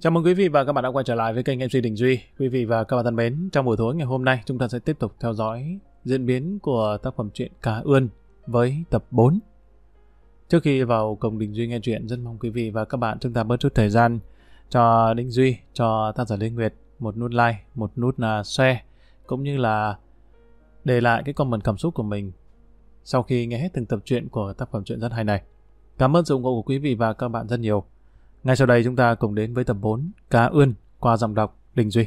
Chào mừng quý vị và các bạn đã quay trở lại với kênh MC Đình Duy. Quý vị và các bạn thân mến, trong buổi tối ngày hôm nay chúng ta sẽ tiếp tục theo dõi diễn biến của tác phẩm truyện Cá Ươn với tập 4. Trước khi vào cùng Đình Duy nghe chuyện, rất mong quý vị và các bạn chúng ta bớt chút thời gian cho Đình Duy, cho tác giả Lê Nguyệt một nút like, một nút là share, cũng như là để lại cái comment cảm xúc của mình sau khi nghe hết từng tập truyện của tác phẩm truyện rất hay này. Cảm ơn sự ủng hộ của quý vị và các bạn rất nhiều. Ngay sau đây chúng ta cùng đến với tập 4 Cá ươn qua dòng đọc Đình Duy.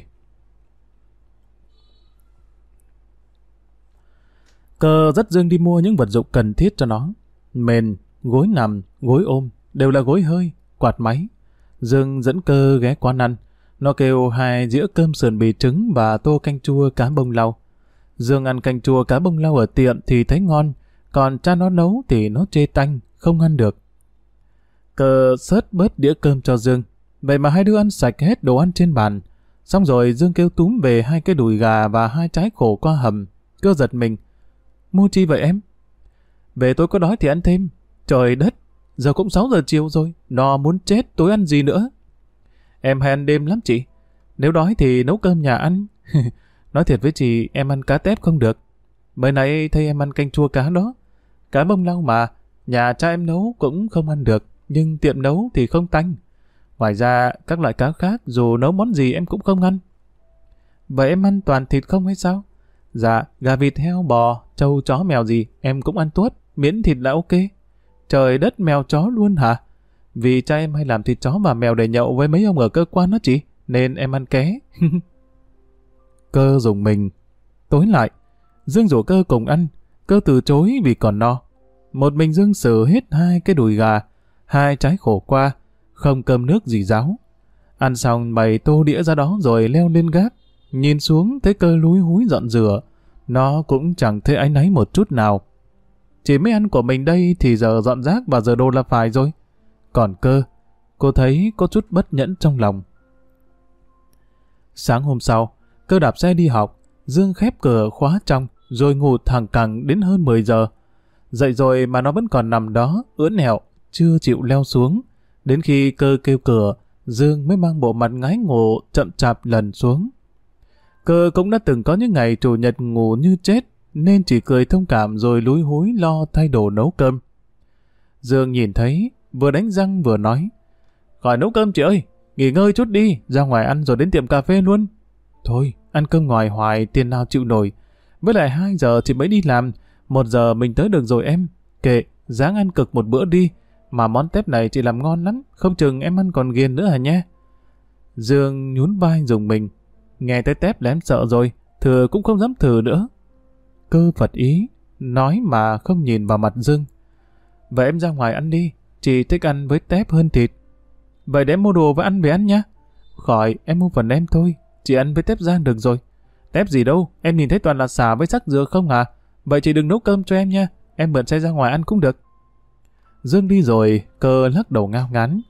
Cơ rất dương đi mua những vật dụng cần thiết cho nó. Mền, gối nằm, gối ôm, đều là gối hơi, quạt máy. Dương dẫn cơ ghé quán ăn. Nó kêu hai dĩa cơm sườn bì trứng và tô canh chua cá bông lau. Dương ăn canh chua cá bông lau ở tiệm thì thấy ngon, còn cha nó nấu thì nó chê tanh, không ăn được. Cờ sớt bớt đĩa cơm cho Dương. Vậy mà hai đứa ăn sạch hết đồ ăn trên bàn. Xong rồi Dương kêu túm về hai cái đùi gà và hai trái khổ qua hầm. Cơ giật mình. Mua chi vậy em? Về tôi có đói thì ăn thêm. Trời đất, giờ cũng 6 giờ chiều rồi. Nó muốn chết, tối ăn gì nữa? Em hay ăn đêm lắm chị. Nếu đói thì nấu cơm nhà ăn. Nói thiệt với chị, em ăn cá tép không được. Mới nãy thấy em ăn canh chua cá đó. Cá bông lau mà, nhà cha em nấu cũng không ăn được nhưng tiệm nấu thì không tanh. Ngoài ra, các loại cá khác dù nấu món gì em cũng không ăn. Vậy em ăn toàn thịt không hay sao? Dạ, gà vịt heo bò, trâu chó mèo gì em cũng ăn tuốt, miễn thịt là ok. Trời đất mèo chó luôn hả? Vì cha em hay làm thịt chó và mèo để nhậu với mấy ông ở cơ quan đó chị, nên em ăn ké. cơ dùng mình. Tối lại, Dương rủ cơ cùng ăn, cơ từ chối vì còn no. Một mình Dương xử hết hai cái đùi gà, hai trái khổ qua, không cơm nước gì ráo. Ăn xong bày tô đĩa ra đó rồi leo lên gác, nhìn xuống thấy cơ lúi húi dọn rửa, nó cũng chẳng thấy áy náy một chút nào. Chỉ mới ăn của mình đây thì giờ dọn rác và giờ đồ là phải rồi. Còn cơ, cô thấy có chút bất nhẫn trong lòng. Sáng hôm sau, cơ đạp xe đi học, Dương khép cửa khóa trong, rồi ngủ thẳng cẳng đến hơn 10 giờ. Dậy rồi mà nó vẫn còn nằm đó, ướn hẹo, chưa chịu leo xuống. Đến khi cơ kêu cửa, Dương mới mang bộ mặt ngái ngộ chậm chạp lần xuống. Cơ cũng đã từng có những ngày chủ nhật ngủ như chết, nên chỉ cười thông cảm rồi lúi húi lo thay đồ nấu cơm. Dương nhìn thấy, vừa đánh răng vừa nói. Khỏi nấu cơm chị ơi, nghỉ ngơi chút đi, ra ngoài ăn rồi đến tiệm cà phê luôn. Thôi, ăn cơm ngoài hoài tiền nào chịu nổi. Với lại 2 giờ chị mới đi làm, một giờ mình tới được rồi em. Kệ, dáng ăn cực một bữa đi, mà món tép này chị làm ngon lắm, không chừng em ăn còn ghiền nữa hả nhé. Dương nhún vai dùng mình. Nghe tới tép là em sợ rồi, thừa cũng không dám thử nữa. Cơ Phật ý, nói mà không nhìn vào mặt Dương. Vậy em ra ngoài ăn đi, chị thích ăn với tép hơn thịt. Vậy để em mua đồ và ăn về ăn nhá. Khỏi, em mua phần em thôi, chị ăn với tép rang được rồi. Tép gì đâu, em nhìn thấy toàn là xả với sắc dừa không à? Vậy chị đừng nấu cơm cho em nha, em mượn xe ra ngoài ăn cũng được. Dương đi rồi, cơ lắc đầu ngao ngán.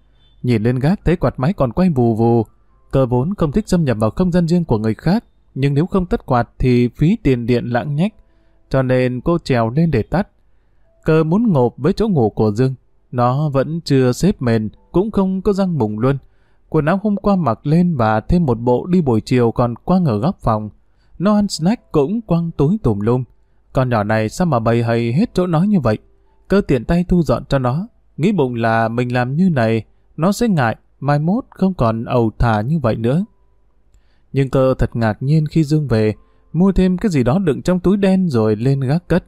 Nhìn lên gác thấy quạt máy còn quay vù vù. Cơ vốn không thích xâm nhập vào không gian riêng của người khác, nhưng nếu không tắt quạt thì phí tiền điện lãng nhách. Cho nên cô trèo lên để tắt. Cơ muốn ngộp với chỗ ngủ của Dương. Nó vẫn chưa xếp mền, cũng không có răng mùng luôn. Quần áo hôm qua mặc lên và thêm một bộ đi buổi chiều còn quăng ở góc phòng. Nó ăn snack cũng quăng túi tùm lum. Con nhỏ này sao mà bày hầy hết chỗ nói như vậy? Cơ tiện tay thu dọn cho nó, nghĩ bụng là mình làm như này, nó sẽ ngại, mai mốt không còn ầu thả như vậy nữa. Nhưng cơ thật ngạc nhiên khi Dương về, mua thêm cái gì đó đựng trong túi đen rồi lên gác cất.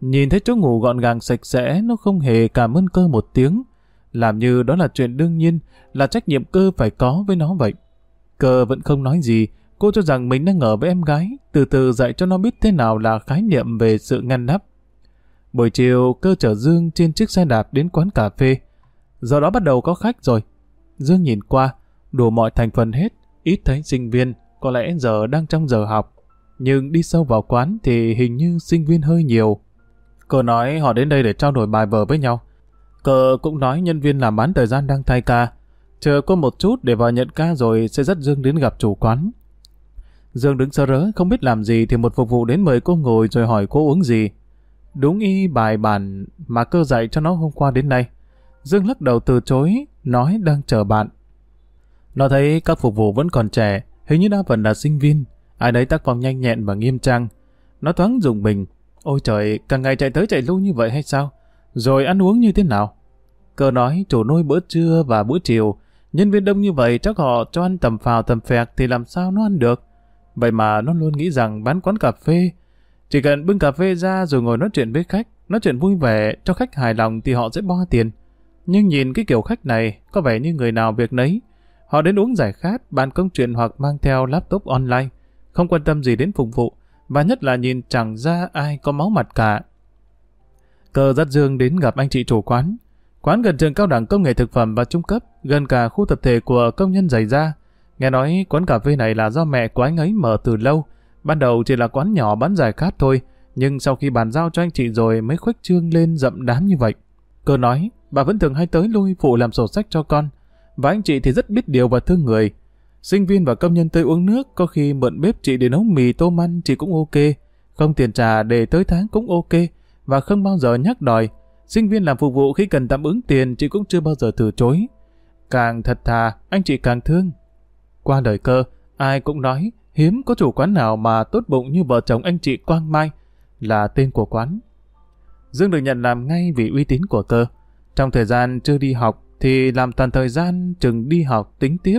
Nhìn thấy chỗ ngủ gọn gàng sạch sẽ, nó không hề cảm ơn cơ một tiếng. Làm như đó là chuyện đương nhiên, là trách nhiệm cơ phải có với nó vậy. Cơ vẫn không nói gì, cô cho rằng mình đang ở với em gái, từ từ dạy cho nó biết thế nào là khái niệm về sự ngăn nắp. Buổi chiều, cơ chở Dương trên chiếc xe đạp đến quán cà phê. Giờ đó bắt đầu có khách rồi. Dương nhìn qua, đủ mọi thành phần hết, ít thấy sinh viên, có lẽ giờ đang trong giờ học. Nhưng đi sâu vào quán thì hình như sinh viên hơi nhiều. Cờ nói họ đến đây để trao đổi bài vở với nhau. Cờ cũng nói nhân viên làm bán thời gian đang thay ca. Chờ có một chút để vào nhận ca rồi sẽ dắt Dương đến gặp chủ quán. Dương đứng sơ rớ, không biết làm gì thì một phục vụ đến mời cô ngồi rồi hỏi cô uống gì. Đúng y bài bản mà cơ dạy cho nó hôm qua đến nay. Dương lắc đầu từ chối, nói đang chờ bạn. Nó thấy các phục vụ vẫn còn trẻ, hình như đa phần là sinh viên. Ai đấy tác phong nhanh nhẹn và nghiêm trang. Nó thoáng dùng mình. Ôi trời, càng ngày chạy tới chạy lui như vậy hay sao? Rồi ăn uống như thế nào? Cơ nói chủ nuôi bữa trưa và bữa chiều. Nhân viên đông như vậy chắc họ cho ăn tầm phào tầm phẹt thì làm sao nó ăn được. Vậy mà nó luôn nghĩ rằng bán quán cà phê. Chỉ cần bưng cà phê ra rồi ngồi nói chuyện với khách, nói chuyện vui vẻ, cho khách hài lòng thì họ sẽ bo tiền. Nhưng nhìn cái kiểu khách này, có vẻ như người nào việc nấy. Họ đến uống giải khát, bàn công chuyện hoặc mang theo laptop online, không quan tâm gì đến phục vụ, và nhất là nhìn chẳng ra ai có máu mặt cả. Cờ dắt Dương đến gặp anh chị chủ quán. Quán gần trường cao đẳng công nghệ thực phẩm và trung cấp, gần cả khu tập thể của công nhân giày da. Nghe nói quán cà phê này là do mẹ của anh ấy mở từ lâu. Ban đầu chỉ là quán nhỏ bán giải khát thôi, nhưng sau khi bàn giao cho anh chị rồi mới khuếch trương lên rậm đám như vậy. Cơ nói, bà vẫn thường hay tới lui phụ làm sổ sách cho con, và anh chị thì rất biết điều và thương người. Sinh viên và công nhân tới uống nước, có khi mượn bếp chị để nấu mì tôm ăn chị cũng ok, không tiền trả để tới tháng cũng ok, và không bao giờ nhắc đòi. Sinh viên làm phục vụ khi cần tạm ứng tiền chị cũng chưa bao giờ từ chối. Càng thật thà, anh chị càng thương. Qua đời cơ, ai cũng nói hiếm có chủ quán nào mà tốt bụng như vợ chồng anh chị Quang Mai là tên của quán. Dương được nhận làm ngay vì uy tín của cơ. Trong thời gian chưa đi học thì làm toàn thời gian chừng đi học tính tiếp.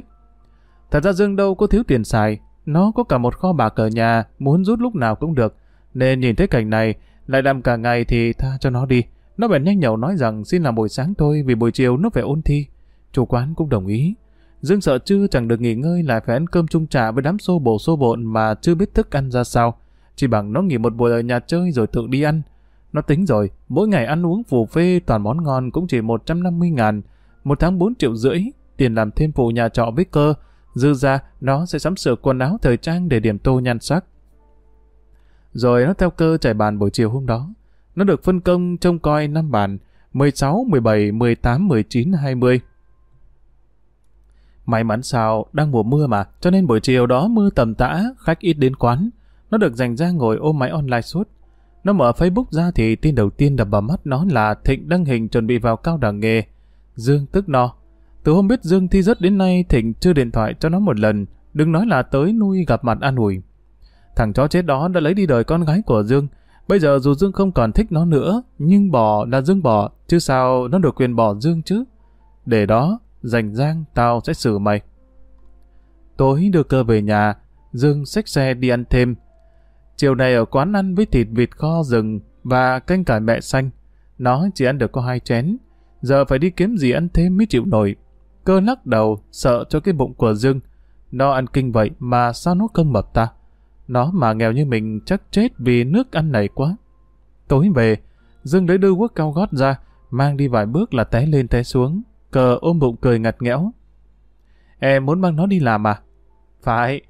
Thật ra Dương đâu có thiếu tiền xài, nó có cả một kho bạc ở nhà, muốn rút lúc nào cũng được. Nên nhìn thấy cảnh này, lại làm cả ngày thì tha cho nó đi. Nó bèn nhanh nhậu nói rằng xin làm buổi sáng thôi vì buổi chiều nó phải ôn thi. Chủ quán cũng đồng ý. Dương sợ chưa chẳng được nghỉ ngơi lại phải ăn cơm chung trà với đám xô bổ xô bộn mà chưa biết thức ăn ra sao. Chỉ bằng nó nghỉ một buổi ở nhà chơi rồi tự đi ăn. Nó tính rồi, mỗi ngày ăn uống phù phê toàn món ngon cũng chỉ 150 ngàn. Một tháng 4 triệu rưỡi, tiền làm thêm phụ nhà trọ với cơ. Dư ra, nó sẽ sắm sửa quần áo thời trang để điểm tô nhan sắc. Rồi nó theo cơ trải bàn buổi chiều hôm đó. Nó được phân công trông coi năm bàn, 16, 17, 18, 19, 20. May mắn sao, đang mùa mưa mà, cho nên buổi chiều đó mưa tầm tã, khách ít đến quán. Nó được dành ra ngồi ôm máy online suốt. Nó mở Facebook ra thì tin đầu tiên đập vào mắt nó là Thịnh đăng hình chuẩn bị vào cao đẳng nghề. Dương tức no. Từ hôm biết Dương thi rớt đến nay Thịnh chưa điện thoại cho nó một lần, đừng nói là tới nuôi gặp mặt an ủi. Thằng chó chết đó đã lấy đi đời con gái của Dương. Bây giờ dù Dương không còn thích nó nữa, nhưng bỏ là Dương bỏ, chứ sao nó được quyền bỏ Dương chứ. Để đó, dành giang tao sẽ xử mày. Tối đưa cơ về nhà, Dương xách xe đi ăn thêm. Chiều này ở quán ăn với thịt vịt kho rừng và canh cải mẹ xanh. Nó chỉ ăn được có hai chén. Giờ phải đi kiếm gì ăn thêm mới chịu nổi. Cơ lắc đầu, sợ cho cái bụng của Dương. Nó ăn kinh vậy mà sao nó không mập ta? Nó mà nghèo như mình chắc chết vì nước ăn này quá. Tối về, Dương lấy đôi quốc cao gót ra, mang đi vài bước là té lên té xuống. Cờ ôm bụng cười ngặt nghẽo. Em muốn mang nó đi làm à? Phải.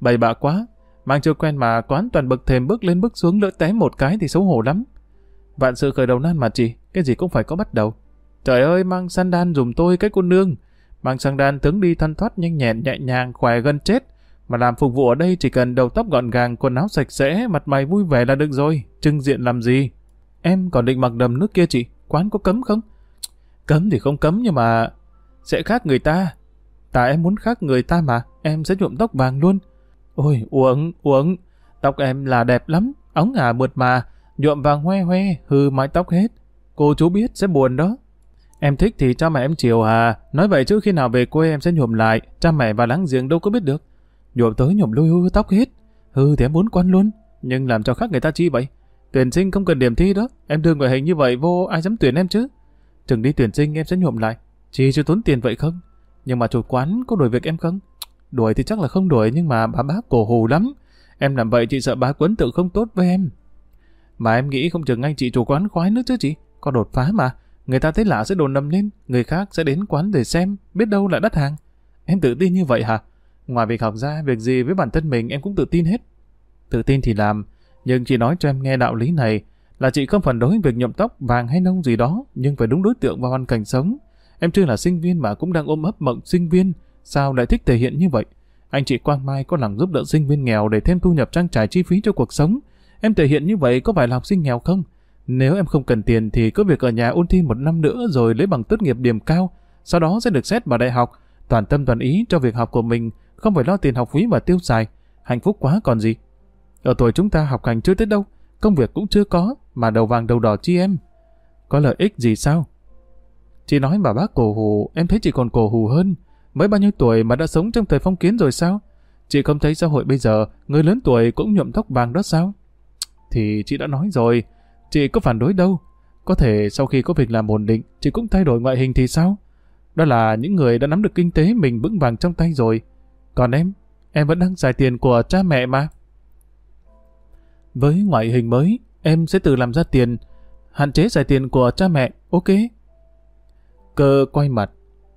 bày bạ quá. Mang chưa quen mà quán toàn bậc thềm bước lên bước xuống lỡ té một cái thì xấu hổ lắm. Vạn sự khởi đầu nan mà chị, cái gì cũng phải có bắt đầu. Trời ơi, mang sandal dùm tôi cái cô nương. Mang sandal tướng đi thanh thoát nhanh nhẹn nhẹ nhàng khỏe gần chết. Mà làm phục vụ ở đây chỉ cần đầu tóc gọn gàng, quần áo sạch sẽ, mặt mày vui vẻ là được rồi. Trưng diện làm gì? Em còn định mặc đầm nước kia chị, quán có cấm không? Cấm thì không cấm nhưng mà... Sẽ khác người ta. Tại em muốn khác người ta mà, em sẽ nhuộm tóc vàng luôn. Ôi, uống, uống. Tóc em là đẹp lắm, ống ả mượt mà, nhuộm vàng hoe hoe, hư mái tóc hết. Cô chú biết sẽ buồn đó. Em thích thì cha mẹ em chiều à, nói vậy chứ khi nào về quê em sẽ nhuộm lại, cha mẹ và láng giềng đâu có biết được. Nhuộm tới nhuộm lui hư tóc hết, hư thì em muốn quan luôn, nhưng làm cho khác người ta chi vậy? Tuyển sinh không cần điểm thi đó, em đưa ngoại hình như vậy vô ai dám tuyển em chứ? Chừng đi tuyển sinh em sẽ nhuộm lại, chỉ chưa tốn tiền vậy không? Nhưng mà chủ quán có đuổi việc em không? Đuổi thì chắc là không đuổi nhưng mà bà bác cổ hù lắm. Em làm vậy chị sợ bà quấn tự không tốt với em. Mà em nghĩ không chừng anh chị chủ quán khoái nữa chứ chị. Có đột phá mà. Người ta thấy lạ sẽ đồn nầm lên. Người khác sẽ đến quán để xem. Biết đâu là đắt hàng. Em tự tin như vậy hả? Ngoài việc học ra, việc gì với bản thân mình em cũng tự tin hết. Tự tin thì làm. Nhưng chị nói cho em nghe đạo lý này là chị không phản đối việc nhuộm tóc vàng hay nông gì đó, nhưng phải đúng đối tượng và hoàn cảnh sống. Em chưa là sinh viên mà cũng đang ôm ấp mộng sinh viên, sao lại thích thể hiện như vậy? Anh chị Quang Mai có lòng giúp đỡ sinh viên nghèo để thêm thu nhập trang trải chi phí cho cuộc sống. Em thể hiện như vậy có phải là học sinh nghèo không? Nếu em không cần tiền thì có việc ở nhà ôn thi một năm nữa rồi lấy bằng tốt nghiệp điểm cao, sau đó sẽ được xét vào đại học. toàn tâm toàn ý cho việc học của mình, không phải lo tiền học phí và tiêu xài. Hạnh phúc quá còn gì. Ở tuổi chúng ta học hành chưa tới đâu, công việc cũng chưa có, mà đầu vàng đầu đỏ chi em. Có lợi ích gì sao? Chị nói bà bác cổ hù, em thấy chị còn cổ hù hơn. Mới bao nhiêu tuổi mà đã sống trong thời phong kiến rồi sao? Chị không thấy xã hội bây giờ, người lớn tuổi cũng nhuộm tóc vàng đó sao? Thì chị đã nói rồi, chị có phản đối đâu. Có thể sau khi có việc làm ổn định, chị cũng thay đổi ngoại hình thì sao? Đó là những người đã nắm được kinh tế mình vững vàng trong tay rồi. Còn em, em vẫn đang xài tiền của cha mẹ mà. Với ngoại hình mới, em sẽ tự làm ra tiền, hạn chế xài tiền của cha mẹ, ok? Cơ quay mặt,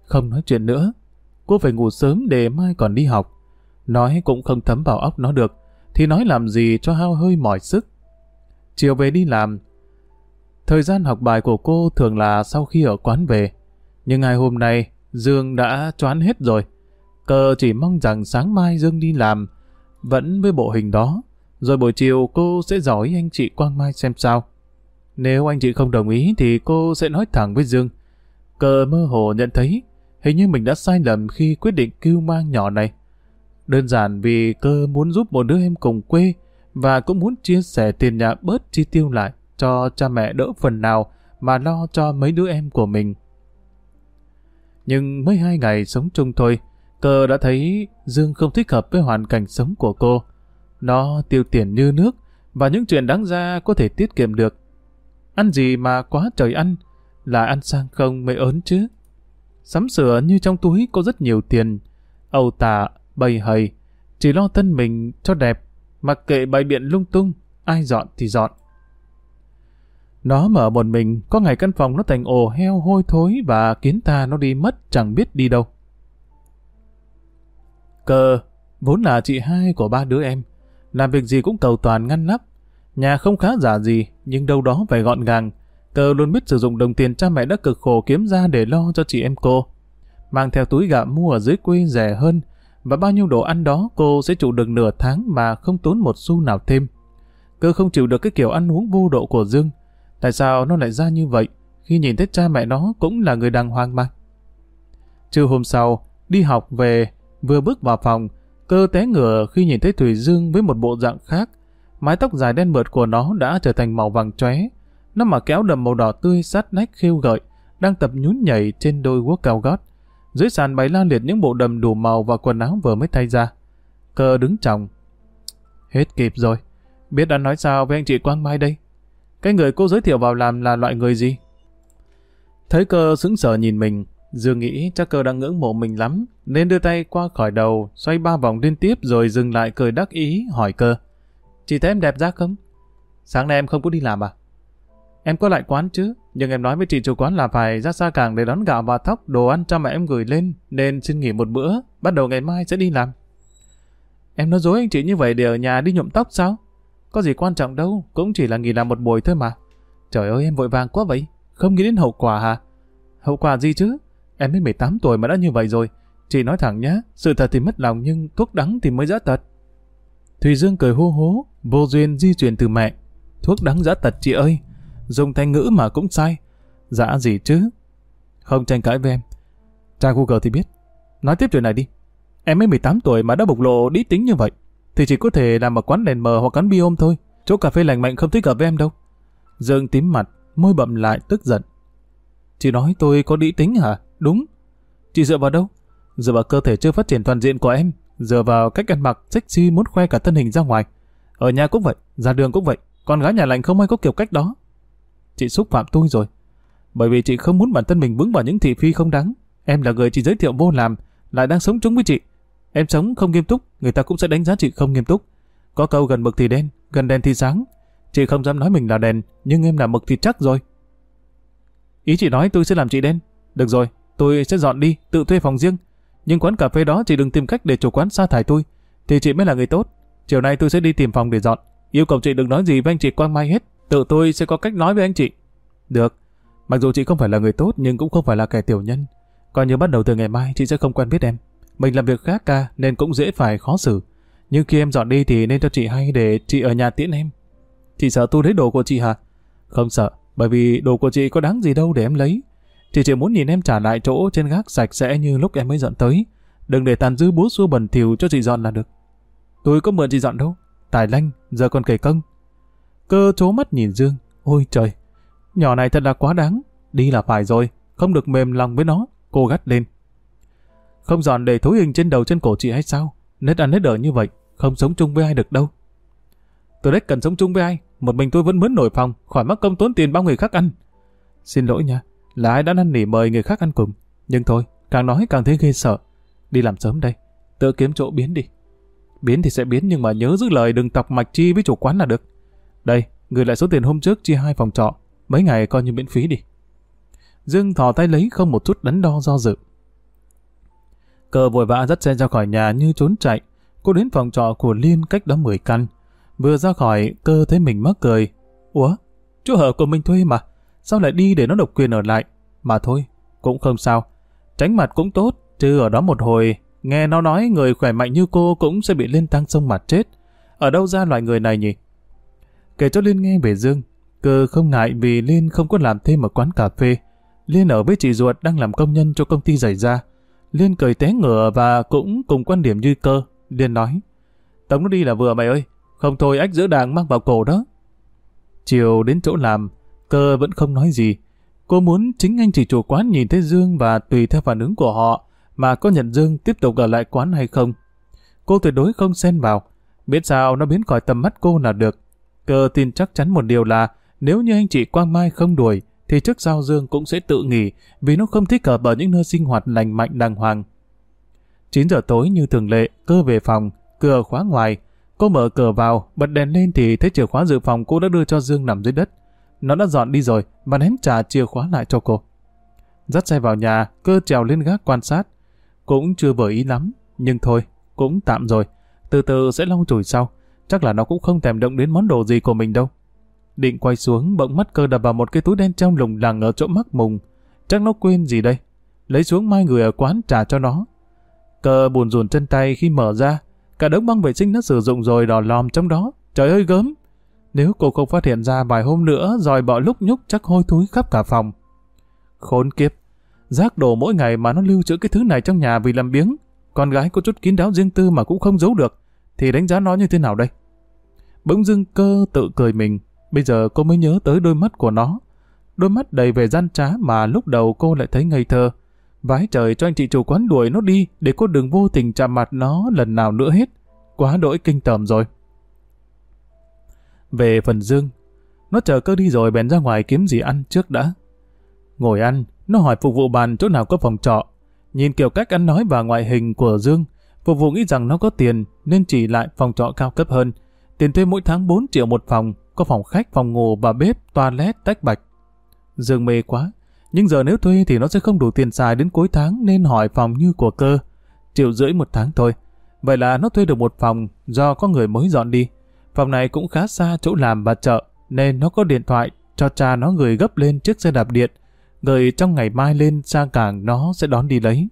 không nói chuyện nữa. Cô phải ngủ sớm để mai còn đi học. Nói cũng không thấm vào óc nó được, thì nói làm gì cho hao hơi mỏi sức. Chiều về đi làm, thời gian học bài của cô thường là sau khi ở quán về. Nhưng ngày hôm nay, Dương đã choán hết rồi. Cờ chỉ mong rằng sáng mai Dương đi làm, vẫn với bộ hình đó. Rồi buổi chiều cô sẽ dõi anh chị Quang Mai xem sao. Nếu anh chị không đồng ý thì cô sẽ nói thẳng với Dương. Cờ mơ hồ nhận thấy hình như mình đã sai lầm khi quyết định cứu mang nhỏ này. Đơn giản vì cơ muốn giúp một đứa em cùng quê và cũng muốn chia sẻ tiền nhà bớt chi tiêu lại cho cha mẹ đỡ phần nào mà lo cho mấy đứa em của mình. Nhưng mới hai ngày sống chung thôi, cơ đã thấy Dương không thích hợp với hoàn cảnh sống của cô. Nó tiêu tiền như nước và những chuyện đáng ra có thể tiết kiệm được. Ăn gì mà quá trời ăn, là ăn sang không mới ớn chứ. Sắm sửa như trong túi có rất nhiều tiền. Âu tả, bầy hầy, chỉ lo thân mình cho đẹp, mặc kệ bày biện lung tung, ai dọn thì dọn. Nó mở một mình, có ngày căn phòng nó thành ổ heo hôi thối và kiến ta nó đi mất chẳng biết đi đâu. Cờ, vốn là chị hai của ba đứa em, làm việc gì cũng cầu toàn ngăn nắp. Nhà không khá giả gì, nhưng đâu đó phải gọn gàng. Cờ luôn biết sử dụng đồng tiền cha mẹ đã cực khổ kiếm ra để lo cho chị em cô. Mang theo túi gạo mua ở dưới quê rẻ hơn, và bao nhiêu đồ ăn đó cô sẽ trụ được nửa tháng mà không tốn một xu nào thêm. Cơ không chịu được cái kiểu ăn uống vô độ của Dương. Tại sao nó lại ra như vậy, khi nhìn thấy cha mẹ nó cũng là người đàng hoàng mà. Trưa hôm sau, đi học về, vừa bước vào phòng, cơ té ngửa khi nhìn thấy Thủy Dương với một bộ dạng khác. Mái tóc dài đen mượt của nó đã trở thành màu vàng chóe. Nó mà kéo đầm màu đỏ tươi sát nách khiêu gợi, đang tập nhún nhảy trên đôi guốc cao gót. Dưới sàn bày la liệt những bộ đầm đủ màu và quần áo vừa mới thay ra. Cơ đứng chồng. Hết kịp rồi. Biết đã nói sao với anh chị Quang Mai đây? Cái người cô giới thiệu vào làm là loại người gì? Thấy cơ sững sờ nhìn mình, Dương nghĩ chắc cơ đang ngưỡng mộ mình lắm, nên đưa tay qua khỏi đầu, xoay ba vòng liên tiếp rồi dừng lại cười đắc ý, hỏi cơ. Chị thấy em đẹp ra không? Sáng nay em không có đi làm à? Em có lại quán chứ, nhưng em nói với chị chủ quán là phải ra xa càng để đón gạo và thóc, đồ ăn cho mẹ em gửi lên, nên xin nghỉ một bữa, bắt đầu ngày mai sẽ đi làm. Em nói dối anh chị như vậy để ở nhà đi nhuộm tóc sao? Có gì quan trọng đâu, cũng chỉ là nghỉ làm một buổi thôi mà. Trời ơi em vội vàng quá vậy, không nghĩ đến hậu quả hả? Hậu quả gì chứ? Em mới 18 tuổi mà đã như vậy rồi. Chị nói thẳng nhá, sự thật thì mất lòng nhưng thuốc đắng thì mới dã tật. Thùy Dương cười hô hố, vô duyên di chuyển từ mẹ. Thuốc đắng dã tật chị ơi, dùng thanh ngữ mà cũng sai. Dã gì chứ? Không tranh cãi với em. Tra Google thì biết. Nói tiếp chuyện này đi. Em mới 18 tuổi mà đã bộc lộ đĩ tính như vậy thì chỉ có thể làm ở quán đèn mờ hoặc quán biôm thôi. Chỗ cà phê lành mạnh không thích hợp với em đâu. Dương tím mặt, môi bậm lại tức giận. Chị nói tôi có đĩ tính hả? Đúng. Chị dựa vào đâu? Dựa vào cơ thể chưa phát triển toàn diện của em. Dựa vào cách ăn mặc sexy muốn khoe cả thân hình ra ngoài. Ở nhà cũng vậy, ra đường cũng vậy. Con gái nhà lành không ai có kiểu cách đó. Chị xúc phạm tôi rồi. Bởi vì chị không muốn bản thân mình vướng vào những thị phi không đáng. Em là người chị giới thiệu vô làm, lại đang sống chung với chị. Em sống không nghiêm túc, người ta cũng sẽ đánh giá chị không nghiêm túc. Có câu gần mực thì đen, gần đèn thì sáng. Chị không dám nói mình là đèn, nhưng em là mực thì chắc rồi. Ý chị nói tôi sẽ làm chị đen. Được rồi, tôi sẽ dọn đi, tự thuê phòng riêng. Nhưng quán cà phê đó chị đừng tìm cách để chủ quán sa thải tôi, thì chị mới là người tốt. Chiều nay tôi sẽ đi tìm phòng để dọn. Yêu cầu chị đừng nói gì với anh chị Quang Mai hết. Tự tôi sẽ có cách nói với anh chị. Được. Mặc dù chị không phải là người tốt nhưng cũng không phải là kẻ tiểu nhân. Coi như bắt đầu từ ngày mai chị sẽ không quen biết em. Mình làm việc khác ca nên cũng dễ phải khó xử. Nhưng khi em dọn đi thì nên cho chị hay để chị ở nhà tiễn em. Chị sợ tôi lấy đồ của chị hả? Không sợ, bởi vì đồ của chị có đáng gì đâu để em lấy. Chị chỉ muốn nhìn em trả lại chỗ trên gác sạch sẽ như lúc em mới dọn tới. Đừng để tàn dư búa xua bẩn thỉu cho chị dọn là được. Tôi có mượn chị dọn đâu. Tài lanh, giờ còn kể công. Cơ chố mắt nhìn Dương. Ôi trời, nhỏ này thật là quá đáng. Đi là phải rồi, không được mềm lòng với nó. Cô gắt lên. Không dọn để thối hình trên đầu trên cổ chị hay sao? Nết ăn nết ở như vậy, không sống chung với ai được đâu. Tôi đấy cần sống chung với ai? Một mình tôi vẫn mướn nổi phòng, khỏi mắc công tốn tiền bao người khác ăn. Xin lỗi nha, là ai đã năn nỉ mời người khác ăn cùng. Nhưng thôi, càng nói càng thấy ghê sợ. Đi làm sớm đây, tự kiếm chỗ biến đi. Biến thì sẽ biến nhưng mà nhớ giữ lời đừng tọc mạch chi với chủ quán là được. Đây, gửi lại số tiền hôm trước chia hai phòng trọ, mấy ngày coi như miễn phí đi. Dương thò tay lấy không một chút đắn đo do dự. Cờ vội vã dắt xe ra khỏi nhà như trốn chạy. Cô đến phòng trọ của Liên cách đó 10 căn. Vừa ra khỏi, cơ thấy mình mắc cười. Ủa, chỗ hở của mình thuê mà. Sao lại đi để nó độc quyền ở lại? Mà thôi, cũng không sao. Tránh mặt cũng tốt, chứ ở đó một hồi, nghe nó nói người khỏe mạnh như cô cũng sẽ bị lên tăng sông mặt chết. Ở đâu ra loại người này nhỉ? Kể cho Liên nghe về Dương, cơ không ngại vì Liên không có làm thêm ở quán cà phê. Liên ở với chị ruột đang làm công nhân cho công ty giày da. Liên cười té ngửa và cũng cùng quan điểm như cơ. Liên nói, Tống nó đi là vừa mày ơi, không thôi ách giữa đàng mang vào cổ đó. Chiều đến chỗ làm, cơ vẫn không nói gì. Cô muốn chính anh chị chủ quán nhìn thấy Dương và tùy theo phản ứng của họ mà có nhận Dương tiếp tục ở lại quán hay không. Cô tuyệt đối không xen vào. Biết sao nó biến khỏi tầm mắt cô là được. Cơ tin chắc chắn một điều là nếu như anh chị Quang Mai không đuổi thì trước sau Dương cũng sẽ tự nghỉ vì nó không thích hợp ở những nơi sinh hoạt lành mạnh đàng hoàng. 9 giờ tối như thường lệ, cơ về phòng, cửa khóa ngoài. Cô mở cửa vào, bật đèn lên thì thấy chìa khóa dự phòng cô đã đưa cho Dương nằm dưới đất. Nó đã dọn đi rồi, mà ném trả chìa khóa lại cho cô. Dắt xe vào nhà, cơ trèo lên gác quan sát. Cũng chưa vừa ý lắm, nhưng thôi, cũng tạm rồi. Từ từ sẽ lau chùi sau. Chắc là nó cũng không thèm động đến món đồ gì của mình đâu. Định quay xuống, bỗng mắt cơ đập vào một cái túi đen trong lùng làng ở chỗ mắc mùng. Chắc nó quên gì đây? Lấy xuống mai người ở quán trả cho nó. Cơ buồn rùn chân tay khi mở ra. Cả đống băng vệ sinh nó sử dụng rồi đỏ lòm trong đó. Trời ơi gớm! Nếu cô không phát hiện ra vài hôm nữa rồi bỏ lúc nhúc chắc hôi thối khắp cả phòng. Khốn kiếp! Rác đồ mỗi ngày mà nó lưu trữ cái thứ này trong nhà vì làm biếng. Con gái có chút kín đáo riêng tư mà cũng không giấu được. Thì đánh giá nó như thế nào đây? Bỗng dưng cơ tự cười mình. Bây giờ cô mới nhớ tới đôi mắt của nó. Đôi mắt đầy vẻ gian trá mà lúc đầu cô lại thấy ngây thơ. Vái trời cho anh chị chủ quán đuổi nó đi để cô đừng vô tình chạm mặt nó lần nào nữa hết. Quá đỗi kinh tởm rồi. Về phần Dương, nó chờ cơ đi rồi bèn ra ngoài kiếm gì ăn trước đã. Ngồi ăn, nó hỏi phục vụ bàn chỗ nào có phòng trọ. Nhìn kiểu cách ăn nói và ngoại hình của Dương, phục vụ nghĩ rằng nó có tiền nên chỉ lại phòng trọ cao cấp hơn. Tiền thuê mỗi tháng 4 triệu một phòng, có phòng khách, phòng ngủ và bếp, toilet, tách bạch. Dương mê quá, nhưng giờ nếu thuê thì nó sẽ không đủ tiền xài đến cuối tháng nên hỏi phòng như của cơ. Triệu rưỡi một tháng thôi. Vậy là nó thuê được một phòng do có người mới dọn đi. Phòng này cũng khá xa chỗ làm bà chợ nên nó có điện thoại cho cha nó gửi gấp lên chiếc xe đạp điện. Gửi trong ngày mai lên xa cảng nó sẽ đón đi lấy.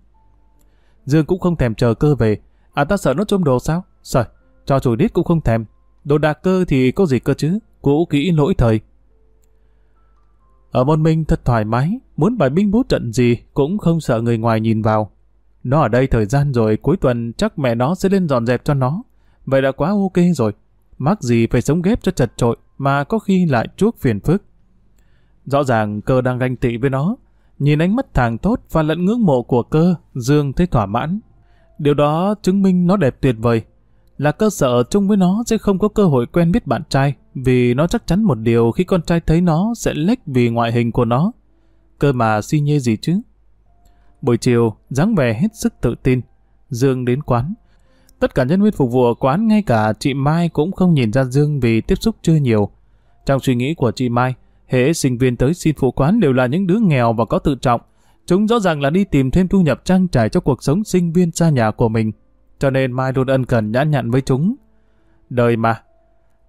Dương cũng không thèm chờ cơ về. À ta sợ nó trôm đồ sao? Sợ, cho chủ đít cũng không thèm. Đồ đạc cơ thì có gì cơ chứ? Cũ kỹ lỗi thời. Ở một mình thật thoải mái, muốn bài binh bố trận gì cũng không sợ người ngoài nhìn vào. Nó ở đây thời gian rồi, cuối tuần chắc mẹ nó sẽ lên dọn dẹp cho nó. Vậy đã quá ok rồi. Mắc gì phải sống ghép cho chật trội, mà có khi lại chuốc phiền phức. Rõ ràng cơ đang ganh tị với nó. Nhìn ánh mắt thàng tốt và lẫn ngưỡng mộ của cơ, Dương thấy thỏa mãn. Điều đó chứng minh nó đẹp tuyệt vời. Là cơ sở chung với nó sẽ không có cơ hội quen biết bạn trai, vì nó chắc chắn một điều khi con trai thấy nó sẽ lách vì ngoại hình của nó. Cơ mà si nhê gì chứ? Buổi chiều, dáng vẻ hết sức tự tin. Dương đến quán. Tất cả nhân viên phục vụ ở quán, ngay cả chị Mai cũng không nhìn ra Dương vì tiếp xúc chưa nhiều. Trong suy nghĩ của chị Mai, hệ sinh viên tới xin phụ quán đều là những đứa nghèo và có tự trọng. Chúng rõ ràng là đi tìm thêm thu nhập trang trải cho cuộc sống sinh viên xa nhà của mình. Cho nên Mai luôn ân cần nhã nhặn với chúng. Đời mà,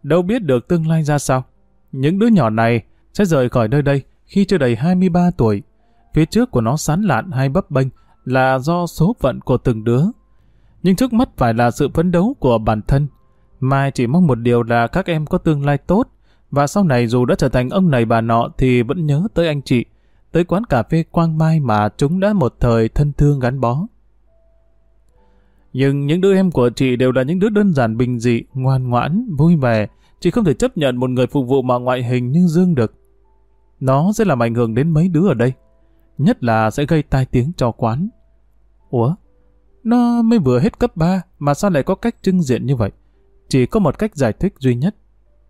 đâu biết được tương lai ra sao. Những đứa nhỏ này sẽ rời khỏi nơi đây khi chưa đầy 23 tuổi. Phía trước của nó sán lạn hay bấp bênh là do số phận của từng đứa. Nhưng trước mắt phải là sự phấn đấu của bản thân. Mai chỉ mong một điều là các em có tương lai tốt và sau này dù đã trở thành ông này bà nọ thì vẫn nhớ tới anh chị. tới quán cà phê Quang Mai mà chúng đã một thời thân thương gắn bó. Nhưng những đứa em của chị đều là những đứa đơn giản bình dị, ngoan ngoãn, vui vẻ. Chị không thể chấp nhận một người phục vụ mà ngoại hình như Dương được. Nó sẽ làm ảnh hưởng đến mấy đứa ở đây. Nhất là sẽ gây tai tiếng cho quán. Ủa? Nó mới vừa hết cấp 3 mà sao lại có cách trưng diện như vậy? Chỉ có một cách giải thích duy nhất.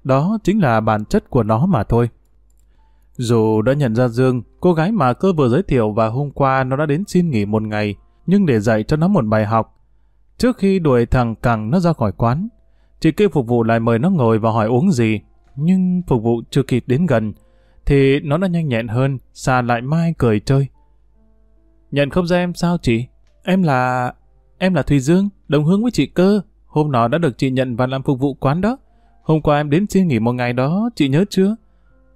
Đó chính là bản chất của nó mà thôi. Dù đã nhận ra Dương, cô gái mà cơ vừa giới thiệu và hôm qua nó đã đến xin nghỉ một ngày, nhưng để dạy cho nó một bài học. Trước khi đuổi thằng Cằng nó ra khỏi quán, chị kia phục vụ lại mời nó ngồi và hỏi uống gì, nhưng phục vụ chưa kịp đến gần, thì nó đã nhanh nhẹn hơn, xà lại mai cười chơi. Nhận không ra em sao chị? Em là... Em là Thùy Dương, đồng hướng với chị Cơ. Hôm nọ đã được chị nhận và làm phục vụ quán đó. Hôm qua em đến xin nghỉ một ngày đó, chị nhớ chưa?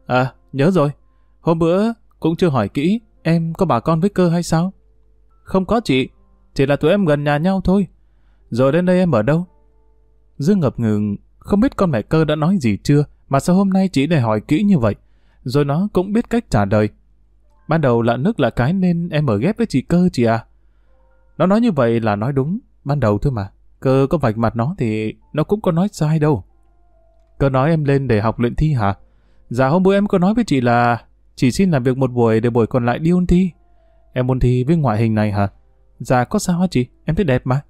À, nhớ rồi. Hôm bữa cũng chưa hỏi kỹ, em có bà con với Cơ hay sao? Không có chị, chỉ là tụi em gần nhà nhau thôi. Rồi đến đây em ở đâu? Dương ngập ngừng, không biết con mẹ Cơ đã nói gì chưa, mà sao hôm nay chị để hỏi kỹ như vậy? Rồi nó cũng biết cách trả lời. Ban đầu lạ nước là cái nên em ở ghép với chị Cơ chị à? Nó nói như vậy là nói đúng, ban đầu thôi mà. Cơ có vạch mặt nó thì nó cũng có nói sai đâu. Cơ nói em lên để học luyện thi hả? Dạ hôm bữa em có nói với chị là chỉ xin làm việc một buổi để buổi còn lại đi ôn thi. Em ôn thi với ngoại hình này hả? Dạ có sao hả chị? Em thấy đẹp mà.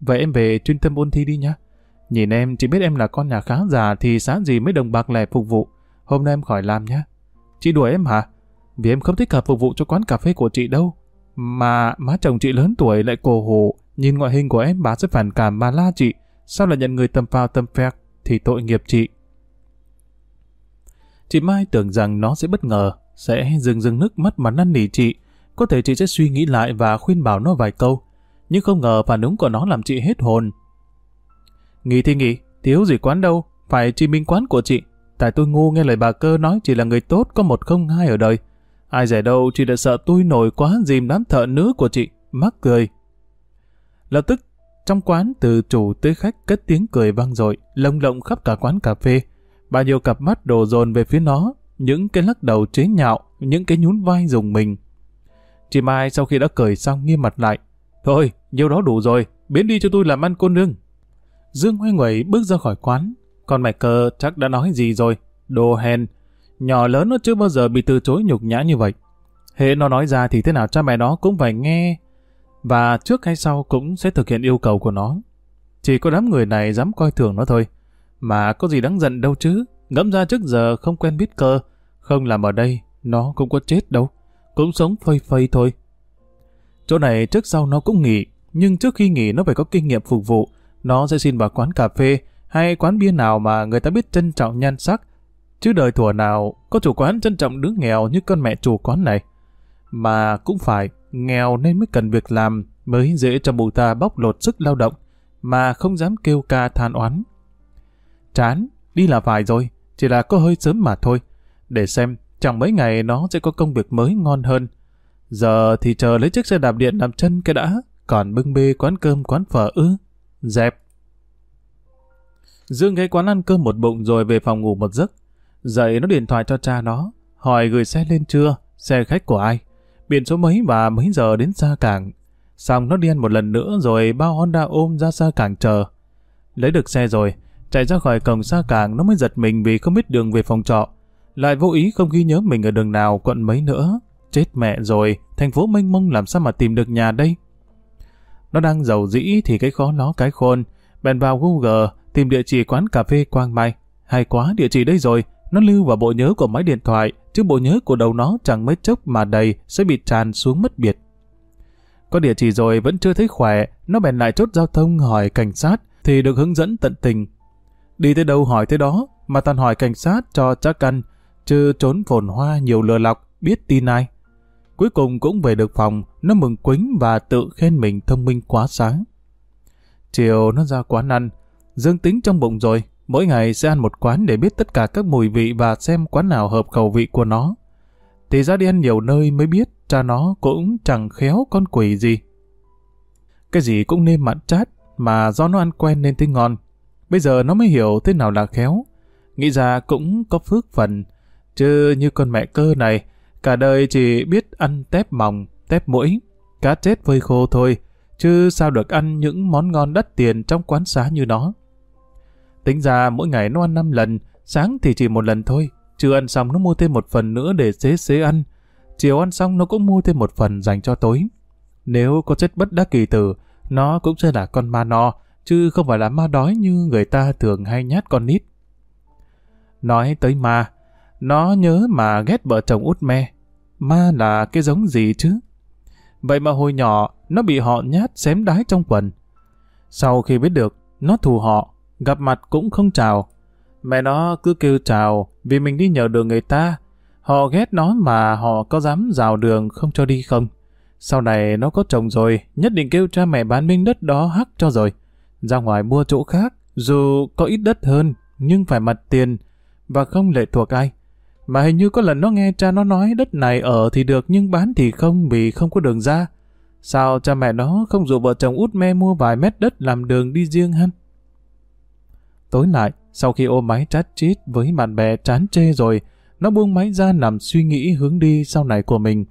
Vậy em về chuyên tâm ôn thi đi nhá. Nhìn em chỉ biết em là con nhà khá già thì sáng gì mới đồng bạc lẻ phục vụ. Hôm nay em khỏi làm nhá. Chị đuổi em hả? Vì em không thích hợp phục vụ cho quán cà phê của chị đâu. Mà má chồng chị lớn tuổi lại cổ hủ, nhìn ngoại hình của em bà sẽ phản cảm mà la chị. Sao lại nhận người tầm phao tầm phẹt thì tội nghiệp chị. Chị Mai tưởng rằng nó sẽ bất ngờ, sẽ dừng dừng nước mắt mà năn nỉ chị. Có thể chị sẽ suy nghĩ lại và khuyên bảo nó vài câu. Nhưng không ngờ phản ứng của nó làm chị hết hồn. Nghỉ thì nghỉ, thiếu gì quán đâu, phải chi minh quán của chị. Tại tôi ngu nghe lời bà cơ nói chỉ là người tốt có một không hai ở đời. Ai rẻ đâu chị đã sợ tôi nổi quá dìm đám thợ nữ của chị, mắc cười. Lập tức, trong quán từ chủ tới khách cất tiếng cười vang dội, lồng lộng khắp cả quán cà phê. Bao nhiêu cặp mắt đổ dồn về phía nó, những cái lắc đầu chế nhạo, những cái nhún vai dùng mình. Chị Mai sau khi đã cười xong nghiêm mặt lại. Thôi, nhiêu đó đủ rồi, biến đi cho tôi làm ăn cô nương. Dương hoay nguẩy bước ra khỏi quán. Còn mẹ cờ chắc đã nói gì rồi. Đồ hèn, Nhỏ lớn nó chưa bao giờ bị từ chối nhục nhã như vậy. Hệ nó nói ra thì thế nào cha mẹ nó cũng phải nghe và trước hay sau cũng sẽ thực hiện yêu cầu của nó. Chỉ có đám người này dám coi thường nó thôi. Mà có gì đáng giận đâu chứ. Ngẫm ra trước giờ không quen biết cơ. Không làm ở đây, nó cũng có chết đâu. Cũng sống phây phây thôi. Chỗ này trước sau nó cũng nghỉ. Nhưng trước khi nghỉ nó phải có kinh nghiệm phục vụ. Nó sẽ xin vào quán cà phê hay quán bia nào mà người ta biết trân trọng nhan sắc Chứ đời thủa nào có chủ quán trân trọng đứa nghèo như con mẹ chủ quán này. Mà cũng phải, nghèo nên mới cần việc làm, mới dễ cho mụ ta bóc lột sức lao động, mà không dám kêu ca than oán. Chán, đi là phải rồi, chỉ là có hơi sớm mà thôi. Để xem, chẳng mấy ngày nó sẽ có công việc mới ngon hơn. Giờ thì chờ lấy chiếc xe đạp điện làm chân cái đã, còn bưng bê quán cơm quán phở ư. Dẹp. Dương ghé quán ăn cơm một bụng rồi về phòng ngủ một giấc. Dậy nó điện thoại cho cha nó, hỏi gửi xe lên chưa, xe khách của ai, biển số mấy và mấy giờ đến xa cảng. Xong nó đi ăn một lần nữa rồi bao Honda ôm ra xa cảng chờ. Lấy được xe rồi, chạy ra khỏi cổng xa cảng nó mới giật mình vì không biết đường về phòng trọ. Lại vô ý không ghi nhớ mình ở đường nào quận mấy nữa. Chết mẹ rồi, thành phố mênh mông làm sao mà tìm được nhà đây? Nó đang giàu dĩ thì cái khó nó cái khôn. Bèn vào Google tìm địa chỉ quán cà phê Quang Mai. Hay quá địa chỉ đây rồi, nó lưu vào bộ nhớ của máy điện thoại, chứ bộ nhớ của đầu nó chẳng mấy chốc mà đầy sẽ bị tràn xuống mất biệt. Có địa chỉ rồi vẫn chưa thấy khỏe, nó bèn lại chốt giao thông hỏi cảnh sát thì được hướng dẫn tận tình. Đi tới đâu hỏi tới đó, mà toàn hỏi cảnh sát cho chắc ăn, chứ trốn phồn hoa nhiều lừa lọc, biết tin ai. Cuối cùng cũng về được phòng, nó mừng quính và tự khen mình thông minh quá sáng. Chiều nó ra quán ăn, dương tính trong bụng rồi, Mỗi ngày sẽ ăn một quán để biết tất cả các mùi vị và xem quán nào hợp khẩu vị của nó. Thì ra đi ăn nhiều nơi mới biết cha nó cũng chẳng khéo con quỷ gì. Cái gì cũng nêm mặn chát mà do nó ăn quen nên thấy ngon. Bây giờ nó mới hiểu thế nào là khéo. Nghĩ ra cũng có phước phần. Chứ như con mẹ cơ này, Cả đời chỉ biết ăn tép mỏng, tép mũi, cá chết vơi khô thôi, chứ sao được ăn những món ngon đắt tiền trong quán xá như nó. Tính ra mỗi ngày nó ăn 5 lần, sáng thì chỉ một lần thôi, chưa ăn xong nó mua thêm một phần nữa để xế xế ăn, chiều ăn xong nó cũng mua thêm một phần dành cho tối. Nếu có chết bất đắc kỳ tử, nó cũng sẽ là con ma no, chứ không phải là ma đói như người ta thường hay nhát con nít. Nói tới ma, nó nhớ mà ghét vợ chồng út me. Ma là cái giống gì chứ? Vậy mà hồi nhỏ, nó bị họ nhát xém đái trong quần. Sau khi biết được, nó thù họ, gặp mặt cũng không chào. Mẹ nó cứ kêu chào vì mình đi nhờ đường người ta. Họ ghét nó mà họ có dám rào đường không cho đi không? Sau này nó có chồng rồi, nhất định kêu cha mẹ bán miếng đất đó hắc cho rồi. Ra ngoài mua chỗ khác, dù có ít đất hơn, nhưng phải mặt tiền, và không lệ thuộc ai. Mà hình như có lần nó nghe cha nó nói đất này ở thì được nhưng bán thì không vì không có đường ra. Sao cha mẹ nó không dụ vợ chồng út me mua vài mét đất làm đường đi riêng hâm? Tối lại, sau khi ôm máy chát chít với bạn bè chán chê rồi, nó buông máy ra nằm suy nghĩ hướng đi sau này của mình.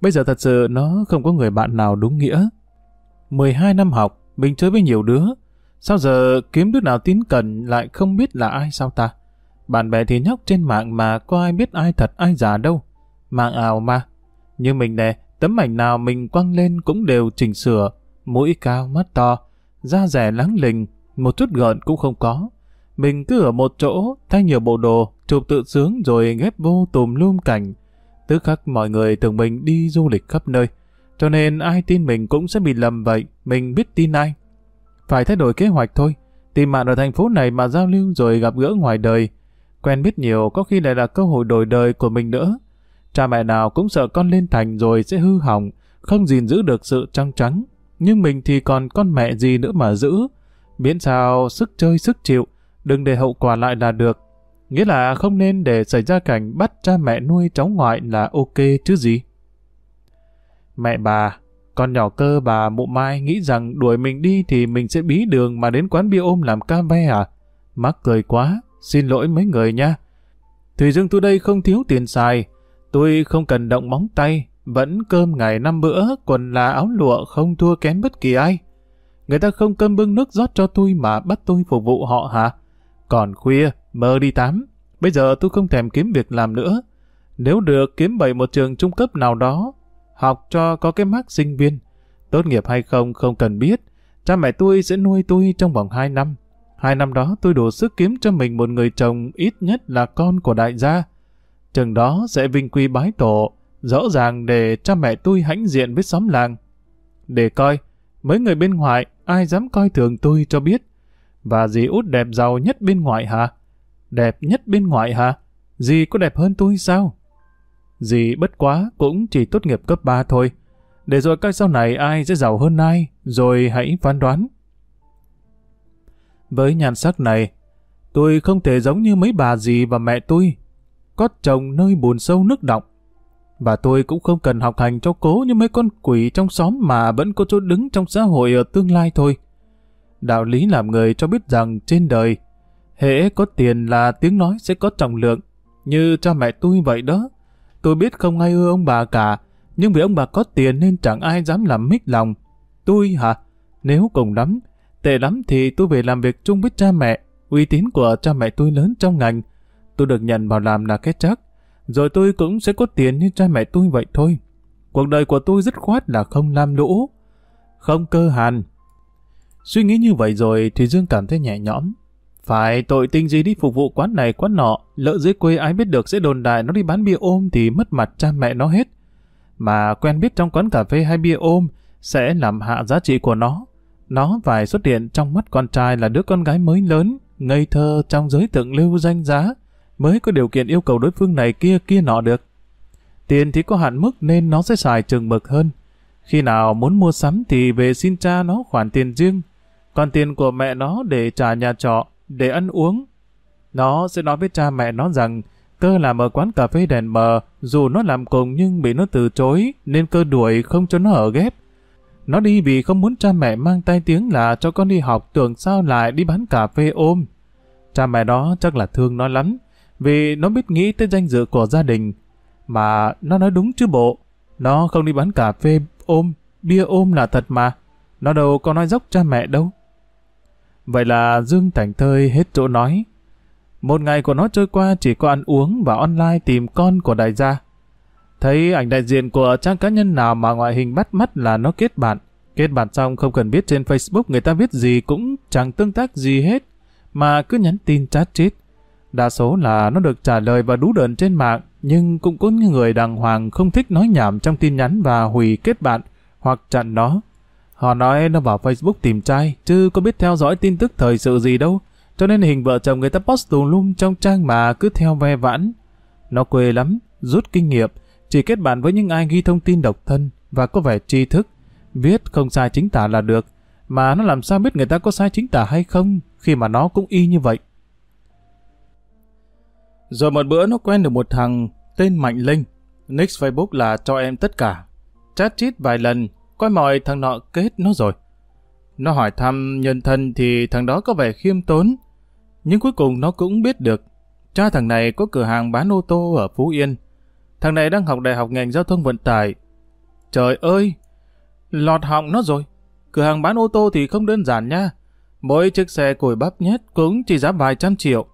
Bây giờ thật sự nó không có người bạn nào đúng nghĩa. 12 năm học, mình chơi với nhiều đứa. Sao giờ kiếm đứa nào tín cẩn lại không biết là ai sao ta? Bạn bè thì nhóc trên mạng mà có ai biết ai thật ai giả đâu. Mạng ảo mà. Như mình nè, tấm ảnh nào mình quăng lên cũng đều chỉnh sửa. Mũi cao, mắt to, da rẻ láng lình, một chút gợn cũng không có. Mình cứ ở một chỗ, thay nhiều bộ đồ, chụp tự sướng rồi ghép vô tùm lum cảnh. Tức khắc mọi người tưởng mình đi du lịch khắp nơi. Cho nên ai tin mình cũng sẽ bị lầm vậy, mình biết tin ai. Phải thay đổi kế hoạch thôi. Tìm bạn ở thành phố này mà giao lưu rồi gặp gỡ ngoài đời. Quen biết nhiều có khi lại là cơ hội đổi đời của mình nữa. Cha mẹ nào cũng sợ con lên thành rồi sẽ hư hỏng, không gìn giữ được sự trăng trắng. Nhưng mình thì còn con mẹ gì nữa mà giữ. Miễn sao sức chơi sức chịu, đừng để hậu quả lại là được. Nghĩa là không nên để xảy ra cảnh bắt cha mẹ nuôi cháu ngoại là ok chứ gì. Mẹ bà, con nhỏ cơ bà mụ mai nghĩ rằng đuổi mình đi thì mình sẽ bí đường mà đến quán bia ôm làm ca ve à? Mắc cười quá, xin lỗi mấy người nha. Thùy Dương tôi đây không thiếu tiền xài, tôi không cần động móng tay, vẫn cơm ngày năm bữa, quần là áo lụa không thua kém bất kỳ ai. Người ta không cơm bưng nước rót cho tôi mà bắt tôi phục vụ họ hả? Còn khuya, mơ đi tắm. Bây giờ tôi không thèm kiếm việc làm nữa. Nếu được kiếm bậy một trường trung cấp nào đó, học cho có cái mác sinh viên. Tốt nghiệp hay không không cần biết. Cha mẹ tôi sẽ nuôi tôi trong vòng 2 năm. Hai năm đó tôi đủ sức kiếm cho mình một người chồng ít nhất là con của đại gia. Chừng đó sẽ vinh quy bái tổ, rõ ràng để cha mẹ tôi hãnh diện với xóm làng. Để coi, mấy người bên ngoài ai dám coi thường tôi cho biết. Và dì út đẹp giàu nhất bên ngoài hả? Đẹp nhất bên ngoài hả? Dì có đẹp hơn tôi sao? Dì bất quá cũng chỉ tốt nghiệp cấp 3 thôi. Để rồi coi sau này ai sẽ giàu hơn ai, rồi hãy phán đoán. Với nhan sắc này, tôi không thể giống như mấy bà dì và mẹ tôi. Có chồng nơi buồn sâu nước động. Và tôi cũng không cần học hành cho cố như mấy con quỷ trong xóm mà vẫn có chỗ đứng trong xã hội ở tương lai thôi. Đạo lý làm người cho biết rằng trên đời, hễ có tiền là tiếng nói sẽ có trọng lượng. Như cha mẹ tôi vậy đó. Tôi biết không ai ưa ông bà cả, nhưng vì ông bà có tiền nên chẳng ai dám làm mít lòng. Tôi hả? Nếu cùng lắm, tệ lắm thì tôi về làm việc chung với cha mẹ. Uy tín của cha mẹ tôi lớn trong ngành. Tôi được nhận vào làm là cái chắc. Rồi tôi cũng sẽ có tiền như cha mẹ tôi vậy thôi. Cuộc đời của tôi dứt khoát là không lam lũ, không cơ hàn. Suy nghĩ như vậy rồi thì Dương cảm thấy nhẹ nhõm. Phải tội tình gì đi phục vụ quán này quán nọ, lỡ dưới quê ai biết được sẽ đồn đại nó đi bán bia ôm thì mất mặt cha mẹ nó hết. Mà quen biết trong quán cà phê hay bia ôm sẽ làm hạ giá trị của nó. Nó phải xuất hiện trong mắt con trai là đứa con gái mới lớn, ngây thơ trong giới tượng lưu danh giá, mới có điều kiện yêu cầu đối phương này kia kia nọ được. Tiền thì có hạn mức nên nó sẽ xài chừng mực hơn. Khi nào muốn mua sắm thì về xin cha nó khoản tiền riêng, còn tiền của mẹ nó để trả nhà trọ, để ăn uống. Nó sẽ nói với cha mẹ nó rằng cơ làm ở quán cà phê đèn mờ, dù nó làm cùng nhưng bị nó từ chối nên cơ đuổi không cho nó ở ghép. Nó đi vì không muốn cha mẹ mang tay tiếng là cho con đi học tưởng sao lại đi bán cà phê ôm. Cha mẹ đó chắc là thương nó lắm, vì nó biết nghĩ tới danh dự của gia đình. Mà nó nói đúng chứ bộ. Nó không đi bán cà phê ôm, bia ôm là thật mà. Nó đâu có nói dốc cha mẹ đâu. Vậy là Dương Thành Thơi hết chỗ nói. Một ngày của nó trôi qua chỉ có ăn uống và online tìm con của đại gia. Thấy ảnh đại diện của trang cá nhân nào mà ngoại hình bắt mắt là nó kết bạn. Kết bạn xong không cần biết trên Facebook người ta viết gì cũng chẳng tương tác gì hết, mà cứ nhắn tin chat chít. Đa số là nó được trả lời và đú đợn trên mạng, nhưng cũng có những người đàng hoàng không thích nói nhảm trong tin nhắn và hủy kết bạn hoặc chặn nó. Họ nói nó vào Facebook tìm trai, chứ có biết theo dõi tin tức thời sự gì đâu, cho nên hình vợ chồng người ta post tùm lum trong trang mà cứ theo ve vãn. Nó quê lắm, rút kinh nghiệm, chỉ kết bạn với những ai ghi thông tin độc thân và có vẻ tri thức, viết không sai chính tả là được, mà nó làm sao biết người ta có sai chính tả hay không, khi mà nó cũng y như vậy. Rồi một bữa nó quen được một thằng tên Mạnh Linh, nick Facebook là cho em tất cả. Chat chít vài lần, coi mọi thằng nọ kết nó rồi. Nó hỏi thăm nhân thân thì thằng đó có vẻ khiêm tốn, nhưng cuối cùng nó cũng biết được. Cha thằng này có cửa hàng bán ô tô ở Phú Yên. Thằng này đang học đại học ngành giao thông vận tải. Trời ơi, lọt họng nó rồi. Cửa hàng bán ô tô thì không đơn giản nha. Mỗi chiếc xe cùi bắp nhất cũng chỉ giá vài trăm triệu.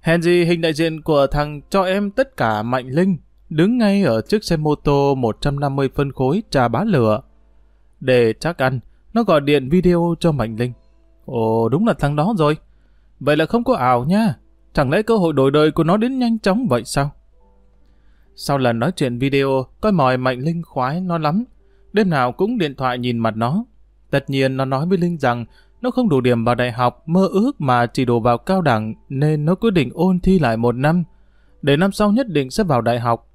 Henry hình đại diện của thằng cho em tất cả Mạnh Linh đứng ngay ở chiếc xe mô tô 150 phân khối trà bá lửa. Để chắc ăn, nó gọi điện video cho Mạnh Linh. Ồ, đúng là thằng đó rồi. Vậy là không có ảo nha. Chẳng lẽ cơ hội đổi đời của nó đến nhanh chóng vậy sao? Sau lần nói chuyện video, coi mòi Mạnh Linh khoái nó lắm. Đêm nào cũng điện thoại nhìn mặt nó. Tất nhiên nó nói với Linh rằng nó không đủ điểm vào đại học, mơ ước mà chỉ đủ vào cao đẳng nên nó quyết định ôn thi lại một năm. Để năm sau nhất định sẽ vào đại học.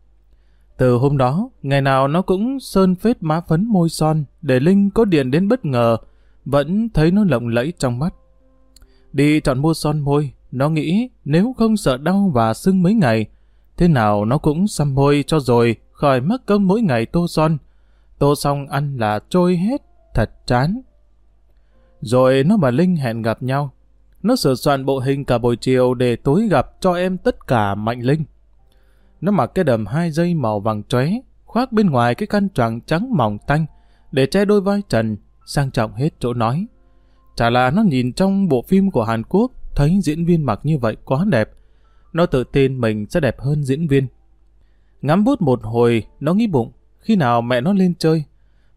Từ hôm đó, ngày nào nó cũng sơn phết má phấn môi son để Linh có điện đến bất ngờ, vẫn thấy nó lộng lẫy trong mắt. Đi chọn mua son môi, nó nghĩ nếu không sợ đau và sưng mấy ngày, thế nào nó cũng xăm môi cho rồi khỏi mất công mỗi ngày tô son. Tô xong ăn là trôi hết, thật chán. Rồi nó và Linh hẹn gặp nhau. Nó sửa soạn bộ hình cả buổi chiều để tối gặp cho em tất cả Mạnh Linh. Nó mặc cái đầm hai dây màu vàng chóe, khoác bên ngoài cái khăn choàng trắng mỏng tanh, để che đôi vai trần, sang trọng hết chỗ nói. Chả là nó nhìn trong bộ phim của Hàn Quốc, thấy diễn viên mặc như vậy quá đẹp. Nó tự tin mình sẽ đẹp hơn diễn viên. Ngắm bút một hồi, nó nghĩ bụng, khi nào mẹ nó lên chơi,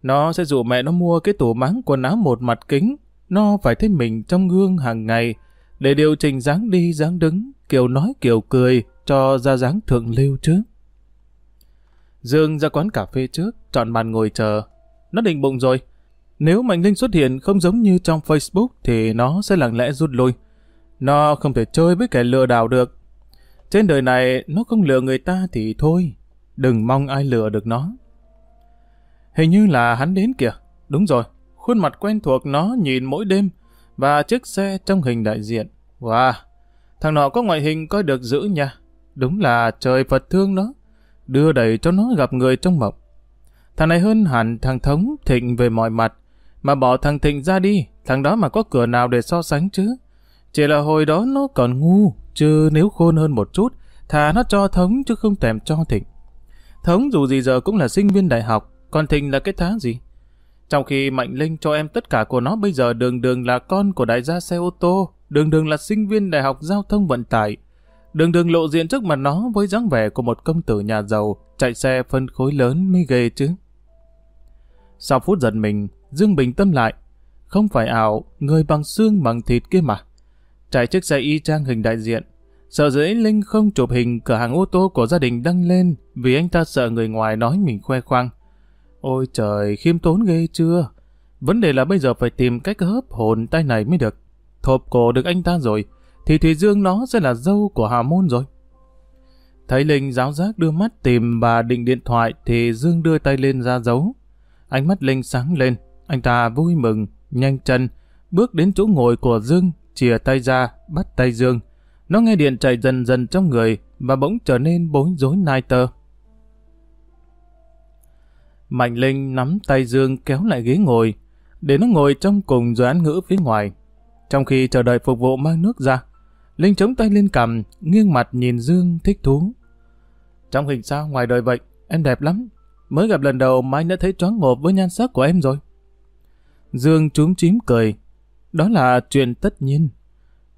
nó sẽ dụ mẹ nó mua cái tủ máng quần áo một mặt kính, nó phải thấy mình trong gương hàng ngày, để điều chỉnh dáng đi dáng đứng, kiểu nói kiểu cười, cho ra dáng thượng lưu chứ. Dương ra quán cà phê trước, chọn bàn ngồi chờ. Nó định bụng rồi. Nếu Mạnh Linh xuất hiện không giống như trong Facebook thì nó sẽ lặng lẽ rút lui. Nó không thể chơi với kẻ lừa đảo được. Trên đời này nó không lừa người ta thì thôi. Đừng mong ai lừa được nó. Hình như là hắn đến kìa. Đúng rồi, khuôn mặt quen thuộc nó nhìn mỗi đêm và chiếc xe trong hình đại diện. Wow, thằng nọ có ngoại hình coi được giữ nha. Đúng là trời Phật thương nó, đưa đẩy cho nó gặp người trong mộng. Thằng này hơn hẳn thằng Thống Thịnh về mọi mặt, mà bỏ thằng Thịnh ra đi, thằng đó mà có cửa nào để so sánh chứ. Chỉ là hồi đó nó còn ngu, chứ nếu khôn hơn một chút, thà nó cho Thống chứ không thèm cho Thịnh. Thống dù gì giờ cũng là sinh viên đại học, còn Thịnh là cái tháng gì? Trong khi Mạnh Linh cho em tất cả của nó bây giờ đường đường là con của đại gia xe ô tô, đường đường là sinh viên đại học giao thông vận tải, Đường đường lộ diện trước mặt nó với dáng vẻ của một công tử nhà giàu, chạy xe phân khối lớn mới ghê chứ. Sau phút giận mình, Dương bình tâm lại. Không phải ảo, người bằng xương bằng thịt kia mà. Chạy chiếc xe y trang hình đại diện. Sợ dễ Linh không chụp hình cửa hàng ô tô của gia đình đăng lên vì anh ta sợ người ngoài nói mình khoe khoang. Ôi trời, khiêm tốn ghê chưa? Vấn đề là bây giờ phải tìm cách hớp hồn tay này mới được. Thộp cổ được anh ta rồi, thì Thùy Dương nó sẽ là dâu của Hà Môn rồi. Thấy Linh giáo giác đưa mắt tìm bà định điện thoại thì Dương đưa tay lên ra dấu. Ánh mắt Linh sáng lên, anh ta vui mừng, nhanh chân, bước đến chỗ ngồi của Dương, chìa tay ra, bắt tay Dương. Nó nghe điện chạy dần dần trong người và bỗng trở nên bối rối nai tơ. Mạnh Linh nắm tay Dương kéo lại ghế ngồi, để nó ngồi trong cùng rồi án ngữ phía ngoài. Trong khi chờ đợi phục vụ mang nước ra, Linh chống tay lên cằm, nghiêng mặt nhìn Dương thích thú. Trong hình sao ngoài đời vậy, em đẹp lắm. Mới gặp lần đầu mà anh đã thấy choáng ngộp với nhan sắc của em rồi. Dương trúng chím cười. Đó là chuyện tất nhiên.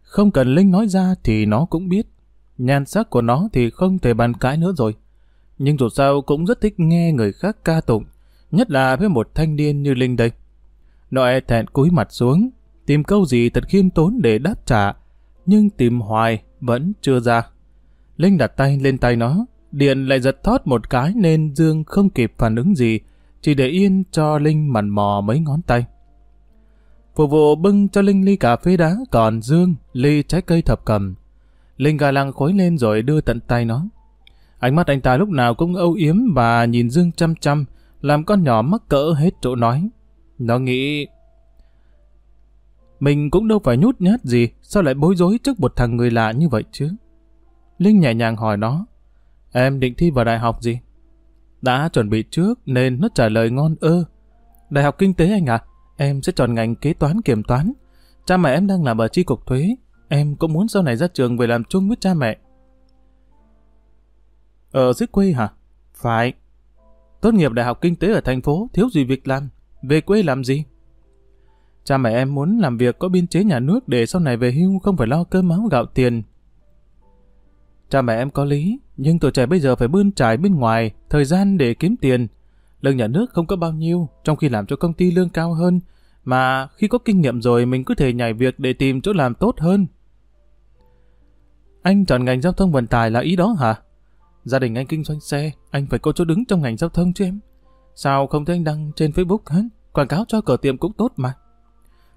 Không cần Linh nói ra thì nó cũng biết. Nhan sắc của nó thì không thể bàn cãi nữa rồi. Nhưng dù sao cũng rất thích nghe người khác ca tụng, nhất là với một thanh niên như Linh đây. Nó e thẹn cúi mặt xuống, tìm câu gì thật khiêm tốn để đáp trả, nhưng tìm hoài vẫn chưa ra. Linh đặt tay lên tay nó, điện lại giật thót một cái nên Dương không kịp phản ứng gì, chỉ để yên cho Linh mằn mò mấy ngón tay. Phục vụ bưng cho Linh ly cà phê đá, còn Dương ly trái cây thập cầm. Linh gà lăng khối lên rồi đưa tận tay nó. Ánh mắt anh ta lúc nào cũng âu yếm và nhìn Dương chăm chăm, làm con nhỏ mắc cỡ hết chỗ nói. Nó nghĩ... Mình cũng đâu phải nhút nhát gì, sao lại bối rối trước một thằng người lạ như vậy chứ? Linh nhẹ nhàng hỏi nó, em định thi vào đại học gì? Đã chuẩn bị trước nên nó trả lời ngon ơ. Đại học kinh tế anh ạ, em sẽ chọn ngành kế toán kiểm toán. Cha mẹ em đang làm ở chi cục thuế, em cũng muốn sau này ra trường về làm chung với cha mẹ. Ở dưới quê hả? Phải. Tốt nghiệp đại học kinh tế ở thành phố, thiếu gì việc làm. Về quê làm gì? Cha mẹ em muốn làm việc có biên chế nhà nước để sau này về hưu không phải lo cơm áo gạo tiền. Cha mẹ em có lý, nhưng tuổi trẻ bây giờ phải bươn trải bên ngoài, thời gian để kiếm tiền. Lương nhà nước không có bao nhiêu, trong khi làm cho công ty lương cao hơn, mà khi có kinh nghiệm rồi mình cứ thể nhảy việc để tìm chỗ làm tốt hơn. Anh chọn ngành giao thông vận tải là ý đó hả? Gia đình anh kinh doanh xe, anh phải có chỗ đứng trong ngành giao thông chứ em. Sao không thấy anh đăng trên Facebook hết? Quảng cáo cho cửa tiệm cũng tốt mà.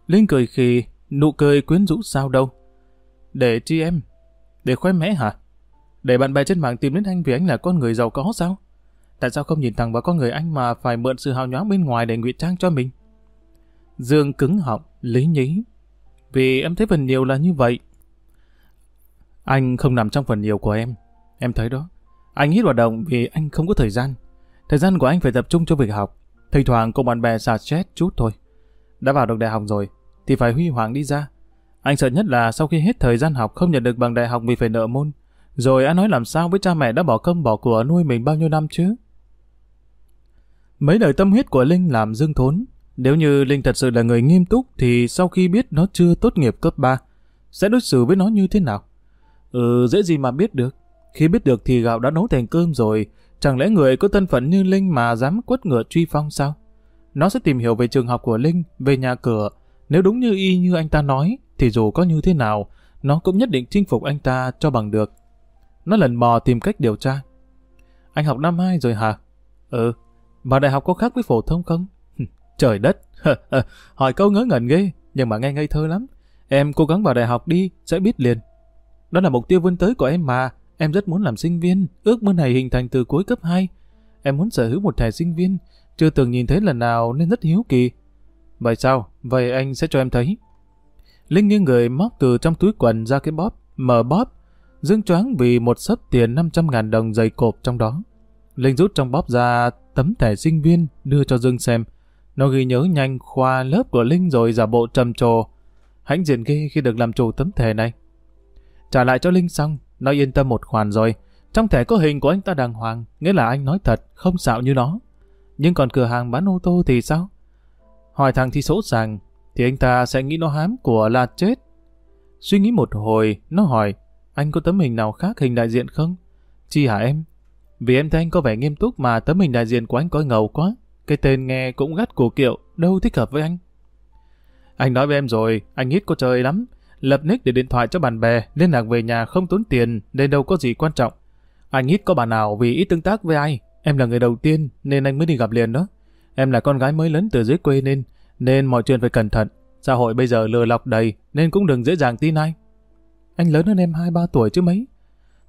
Linh cười khì, nụ cười quyến rũ sao đâu. Để chi em? Để khoe mẽ hả? Để bạn bè trên mạng tìm đến anh vì anh là con người giàu có sao? Tại sao không nhìn thẳng vào con người anh mà phải mượn sự hào nhoáng bên ngoài để ngụy trang cho mình? Dương cứng họng, lý nhí. Vì em thấy phần nhiều là như vậy. Anh không nằm trong phần nhiều của em. Em thấy đó. Anh ít hoạt động vì anh không có thời gian. Thời gian của anh phải tập trung cho việc học. Thỉnh thoảng cùng bạn bè xả stress chút thôi. Đã vào được đại học rồi, thì phải huy hoàng đi ra. Anh sợ nhất là sau khi hết thời gian học không nhận được bằng đại học vì phải nợ môn. Rồi anh nói làm sao với cha mẹ đã bỏ công bỏ của nuôi mình bao nhiêu năm chứ? Mấy lời tâm huyết của Linh làm dương thốn. Nếu như Linh thật sự là người nghiêm túc thì sau khi biết nó chưa tốt nghiệp cấp 3, sẽ đối xử với nó như thế nào? Ừ, dễ gì mà biết được. Khi biết được thì gạo đã nấu thành cơm rồi, chẳng lẽ người có thân phận như Linh mà dám quất ngựa truy phong sao? Nó sẽ tìm hiểu về trường học của Linh, về nhà cửa. Nếu đúng như y như anh ta nói, thì dù có như thế nào, nó cũng nhất định chinh phục anh ta cho bằng được. Nó lần mò tìm cách điều tra. Anh học năm 2 rồi hả? Ừ. Mà đại học có khác với phổ thông không? Trời đất! Hỏi câu ngớ ngẩn ghê, nhưng mà nghe ngây thơ lắm. Em cố gắng vào đại học đi, sẽ biết liền. Đó là mục tiêu vươn tới của em mà. Em rất muốn làm sinh viên, ước mơ này hình thành từ cuối cấp 2. Em muốn sở hữu một thẻ sinh viên, chưa từng nhìn thấy lần nào nên rất hiếu kỳ. Vậy sao? Vậy anh sẽ cho em thấy. Linh nghiêng người móc từ trong túi quần ra cái bóp, mở bóp, dương choáng vì một sấp tiền 500 ngàn đồng dày cộp trong đó. Linh rút trong bóp ra tấm thẻ sinh viên đưa cho Dương xem. Nó ghi nhớ nhanh khoa lớp của Linh rồi giả bộ trầm trồ. Hãnh diện ghê khi được làm chủ tấm thẻ này. Trả lại cho Linh xong, nó yên tâm một khoản rồi. Trong thẻ có hình của anh ta đàng hoàng, nghĩa là anh nói thật, không xạo như nó. Nhưng còn cửa hàng bán ô tô thì sao? Hỏi thằng thì số sàng, thì anh ta sẽ nghĩ nó hám của là chết. Suy nghĩ một hồi, nó hỏi, anh có tấm hình nào khác hình đại diện không? Chi hả em? Vì em thấy anh có vẻ nghiêm túc mà tấm hình đại diện của anh coi ngầu quá. Cái tên nghe cũng gắt cổ kiệu, đâu thích hợp với anh. Anh nói với em rồi, anh hít có trời lắm. Lập nick để điện thoại cho bạn bè, liên lạc về nhà không tốn tiền nên đâu có gì quan trọng. Anh ít có bạn nào vì ít tương tác với ai. Em là người đầu tiên nên anh mới đi gặp liền đó. Em là con gái mới lớn từ dưới quê nên nên mọi chuyện phải cẩn thận. Xã hội bây giờ lừa lọc đầy nên cũng đừng dễ dàng tin ai. Anh lớn hơn em 2-3 tuổi chứ mấy.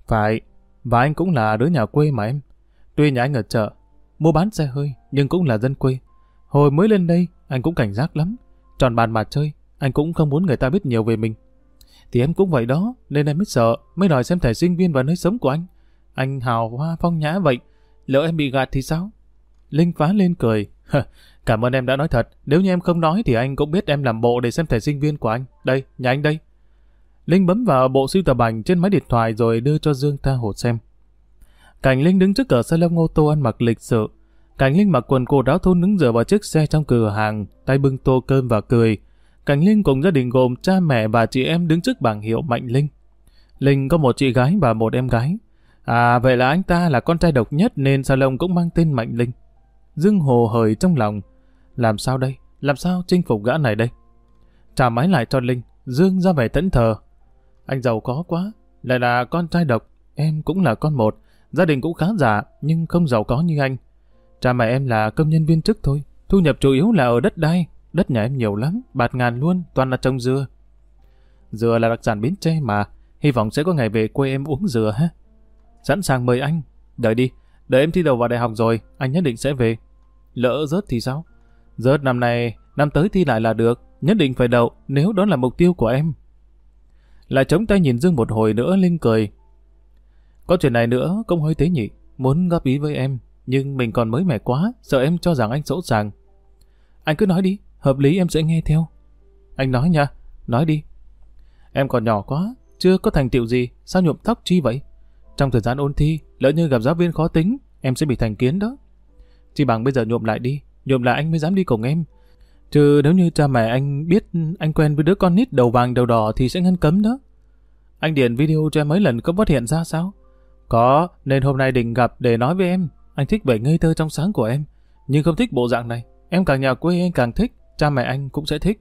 Phải, và anh cũng là đứa nhà quê mà em. Tuy nhà anh ở chợ, mua bán xe hơi nhưng cũng là dân quê. Hồi mới lên đây, anh cũng cảnh giác lắm. Tròn bàn mà chơi, anh cũng không muốn người ta biết nhiều về mình. Thì em cũng vậy đó, nên em mới sợ, mới đòi xem thẻ sinh viên và nơi sống của anh. Anh hào hoa phong nhã vậy, lỡ em bị gạt thì sao? Linh phá lên cười. Cảm ơn em đã nói thật, nếu như em không nói thì anh cũng biết em làm bộ để xem thẻ sinh viên của anh. Đây, nhà anh đây. Linh bấm vào bộ siêu tập ảnh trên máy điện thoại rồi đưa cho Dương Tha Hồ xem. Cảnh Linh đứng trước cửa salon ô tô ăn mặc lịch sự. Cảnh Linh mặc quần cô áo thun đứng dựa vào chiếc xe trong cửa hàng, tay bưng tô cơm và cười. Cảnh Linh cùng gia đình gồm cha mẹ và chị em đứng trước bảng hiệu Mạnh Linh. Linh có một chị gái và một em gái. À vậy là anh ta là con trai độc nhất nên salon cũng mang tên Mạnh Linh. Dương hồ hời trong lòng. Làm sao đây? Làm sao chinh phục gã này đây? Trả máy lại cho Linh, Dương ra vẻ tẫn thờ. Anh giàu có quá, lại là con trai độc, em cũng là con một, gia đình cũng khá giả nhưng không giàu có như anh. Cha mẹ em là công nhân viên chức thôi, thu nhập chủ yếu là ở đất đai, đất nhà em nhiều lắm, bạt ngàn luôn, toàn là trồng dừa. Dừa là đặc sản Bến Tre mà, hy vọng sẽ có ngày về quê em uống dừa ha. Sẵn sàng mời anh, đợi đi, đợi em thi đầu vào đại học rồi, anh nhất định sẽ về. Lỡ rớt thì sao? Rớt năm nay, năm tới thi lại là được, nhất định phải đậu nếu đó là mục tiêu của em. Lại chống tay nhìn Dương một hồi nữa Linh cười. Có chuyện này nữa cũng hơi tế nhị, muốn góp ý với em, nhưng mình còn mới mẻ quá, sợ em cho rằng anh sỗ sàng. Anh cứ nói đi, hợp lý em sẽ nghe theo. Anh nói nha, nói đi. Em còn nhỏ quá, chưa có thành tựu gì, sao nhuộm tóc chi vậy? Trong thời gian ôn thi, lỡ như gặp giáo viên khó tính, em sẽ bị thành kiến đó. Chỉ bằng bây giờ nhuộm lại đi, nhuộm lại anh mới dám đi cùng em. Chứ nếu như cha mẹ anh biết anh quen với đứa con nít đầu vàng đầu đỏ thì sẽ ngăn cấm đó. Anh điện video cho em mấy lần có phát hiện ra sao? Có, nên hôm nay định gặp để nói với em. Anh thích vẻ ngây thơ trong sáng của em, nhưng không thích bộ dạng này. Em càng nhà quê anh càng thích, cha mẹ anh cũng sẽ thích.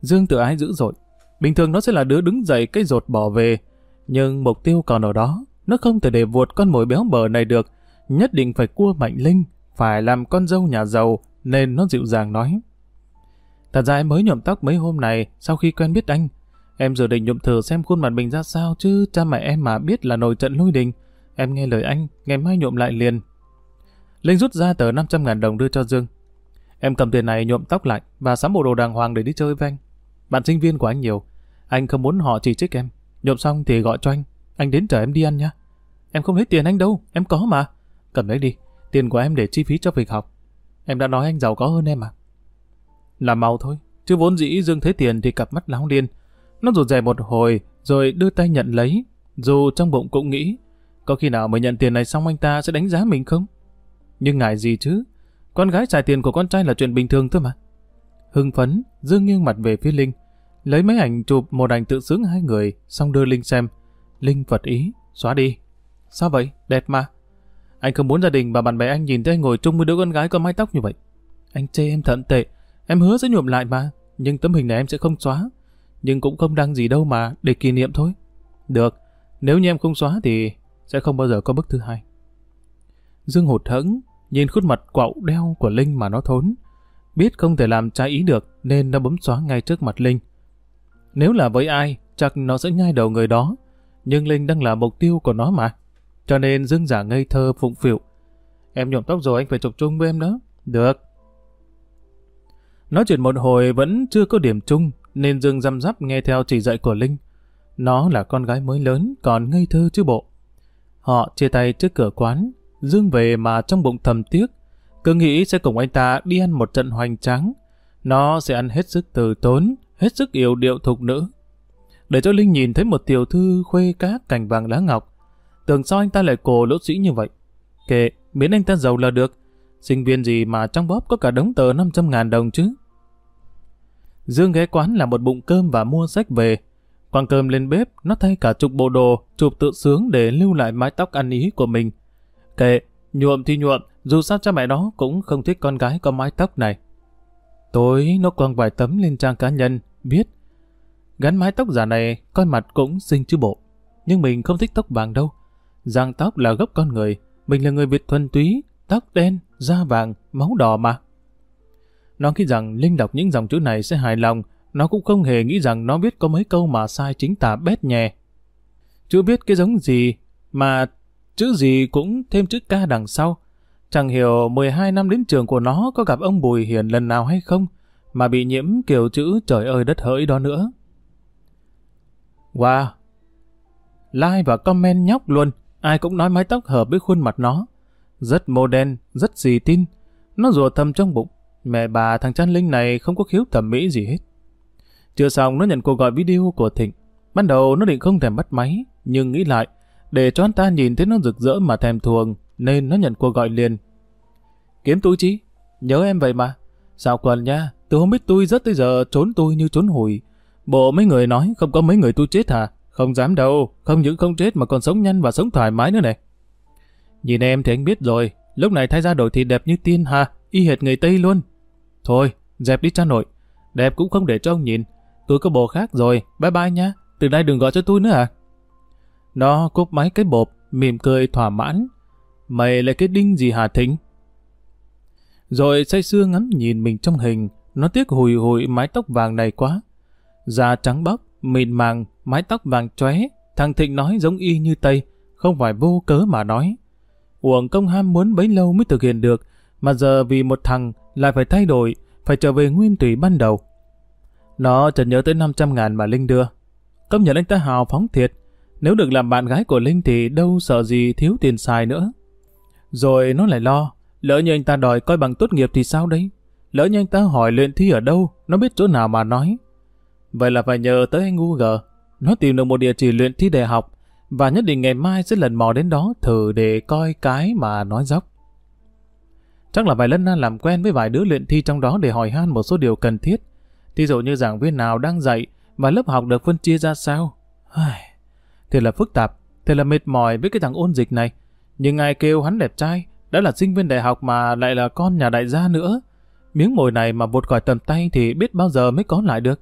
Dương tự ái dữ dội. Bình thường nó sẽ là đứa đứng dậy cây rột bỏ về, nhưng mục tiêu còn ở đó. Nó không thể để vuột con mồi béo bờ này được. Nhất định phải cua Mạnh Linh, phải làm con dâu nhà giàu, nên nó dịu dàng nói. Thật ra em mới nhuộm tóc mấy hôm này sau khi quen biết anh. Em dự định nhuộm thử xem khuôn mặt mình ra sao chứ cha mẹ em mà biết là nổi trận lôi đình. Em nghe lời anh, ngày mai nhuộm lại liền. Linh rút ra tờ 500 ngàn đồng đưa cho Dương. Em cầm tiền này nhuộm tóc lại và sắm bộ đồ đàng hoàng để đi chơi với anh. Bạn sinh viên của anh nhiều. Anh không muốn họ chỉ trích em. Nhuộm xong thì gọi cho anh. Anh đến chở em đi ăn nha. Em không lấy tiền anh đâu, em có mà. Cầm lấy đi, tiền của em để chi phí cho việc học. Em đã nói anh giàu có hơn em à. Là mau thôi, chứ vốn dĩ Dương thấy tiền thì cặp mắt láo điên. Nó rụt rè một hồi, rồi đưa tay nhận lấy. Dù trong bụng cũng nghĩ, có khi nào mới nhận tiền này xong anh ta sẽ đánh giá mình không? Nhưng ngại gì chứ? Con gái xài tiền của con trai là chuyện bình thường thôi mà. Hưng phấn, Dương nghiêng mặt về phía Linh. Lấy mấy ảnh chụp một ảnh tự sướng hai người, xong đưa Linh xem. Linh vật ý, xóa đi. Sao vậy? Đẹp mà. Anh không muốn gia đình và bạn bè anh nhìn thấy anh ngồi chung với đứa con gái có mái tóc như vậy. Anh chê em thận tệ, Em hứa sẽ nhuộm lại mà, nhưng tấm hình này em sẽ không xóa. Nhưng cũng không đăng gì đâu mà, để kỷ niệm thôi. Được, nếu như em không xóa thì sẽ không bao giờ có bức thứ hai. Dương hụt hẫng, nhìn khuôn mặt quạo đeo của Linh mà nó thốn. Biết không thể làm trái ý được nên nó bấm xóa ngay trước mặt Linh. Nếu là với ai, chắc nó sẽ nhai đầu người đó. Nhưng Linh đang là mục tiêu của nó mà. Cho nên dưng giả ngây thơ phụng phịu. Em nhuộm tóc rồi anh phải chụp chung với em đó. Được, Nói chuyện một hồi vẫn chưa có điểm chung, nên Dương răm rắp nghe theo chỉ dạy của Linh. Nó là con gái mới lớn, còn ngây thơ chứ bộ. Họ chia tay trước cửa quán, Dương về mà trong bụng thầm tiếc. Cứ nghĩ sẽ cùng anh ta đi ăn một trận hoành tráng. Nó sẽ ăn hết sức từ tốn, hết sức yêu điệu thục nữ. Để cho Linh nhìn thấy một tiểu thư khuê cát cành vàng lá ngọc. Tưởng sao anh ta lại cổ lỗ sĩ như vậy? Kệ, miễn anh ta giàu là được. Sinh viên gì mà trong bóp có cả đống tờ 500 ngàn đồng chứ? Dương ghé quán làm một bụng cơm và mua sách về. Quang cơm lên bếp, nó thay cả chục bộ đồ, chụp tự sướng để lưu lại mái tóc ăn ý của mình. Kệ, nhuộm thì nhuộm, dù sao cha mẹ nó cũng không thích con gái có mái tóc này. Tối nó quăng vài tấm lên trang cá nhân, viết Gắn mái tóc giả này, coi mặt cũng xinh chứ bộ. Nhưng mình không thích tóc vàng đâu. Giang tóc là gốc con người, mình là người Việt thuần túy, tóc đen, da vàng, máu đỏ mà. Nó nghĩ rằng Linh đọc những dòng chữ này sẽ hài lòng, nó cũng không hề nghĩ rằng nó biết có mấy câu mà sai chính tả bét nhè. Chưa biết cái giống gì, mà chữ gì cũng thêm chữ ca đằng sau. Chẳng hiểu 12 năm đến trường của nó có gặp ông Bùi Hiền lần nào hay không, mà bị nhiễm kiểu chữ trời ơi đất hỡi đó nữa. Wow! Like và comment nhóc luôn, ai cũng nói mái tóc hợp với khuôn mặt nó. Rất modern, rất gì tin. Nó rùa thầm trong bụng. Mẹ bà thằng Trăn Linh này không có khiếu thẩm mỹ gì hết. Chưa xong nó nhận cuộc gọi video của Thịnh. Ban đầu nó định không thèm bắt máy, nhưng nghĩ lại, để cho anh ta nhìn thấy nó rực rỡ mà thèm thuồng, nên nó nhận cuộc gọi liền. Kiếm túi chí, nhớ em vậy mà. Sao quần nha, từ hôm biết tôi rất tới giờ trốn tôi như trốn hủi. Bộ mấy người nói không có mấy người tôi chết hả? Không dám đâu, không những không chết mà còn sống nhanh và sống thoải mái nữa này. Nhìn em thì anh biết rồi, lúc này thay ra đổi thì đẹp như tiên ha, y hệt người Tây luôn. Thôi, dẹp đi cha nội, đẹp cũng không để cho ông nhìn. Tôi có bồ khác rồi, bye bye nha, từ nay đừng gọi cho tôi nữa à. Nó cúp máy cái bộp, mỉm cười thỏa mãn. Mày lại cái đinh gì Hà Thính? Rồi say sưa ngắm nhìn mình trong hình, nó tiếc hùi hùi mái tóc vàng này quá. Da trắng bóc, mịn màng, mái tóc vàng chóe, thằng Thịnh nói giống y như Tây, không phải vô cớ mà nói. Uổng công ham muốn bấy lâu mới thực hiện được, mà giờ vì một thằng lại phải thay đổi, phải trở về nguyên tùy ban đầu. Nó chợt nhớ tới 500 ngàn mà Linh đưa. Công nhận anh ta hào phóng thiệt, nếu được làm bạn gái của Linh thì đâu sợ gì thiếu tiền xài nữa. Rồi nó lại lo, lỡ như anh ta đòi coi bằng tốt nghiệp thì sao đấy? Lỡ như anh ta hỏi luyện thi ở đâu, nó biết chỗ nào mà nói. Vậy là phải nhờ tới anh Google. Nó tìm được một địa chỉ luyện thi đại học, và nhất định ngày mai sẽ lần mò đến đó thử để coi cái mà nói dốc. Chắc là vài lần làm quen với vài đứa luyện thi trong đó để hỏi han một số điều cần thiết. Thí dụ như giảng viên nào đang dạy và lớp học được phân chia ra sao. Thì là phức tạp, thì là mệt mỏi với cái thằng ôn dịch này. Nhưng ai kêu hắn đẹp trai, đã là sinh viên đại học mà lại là con nhà đại gia nữa. Miếng mồi này mà vụt khỏi tầm tay thì biết bao giờ mới có lại được.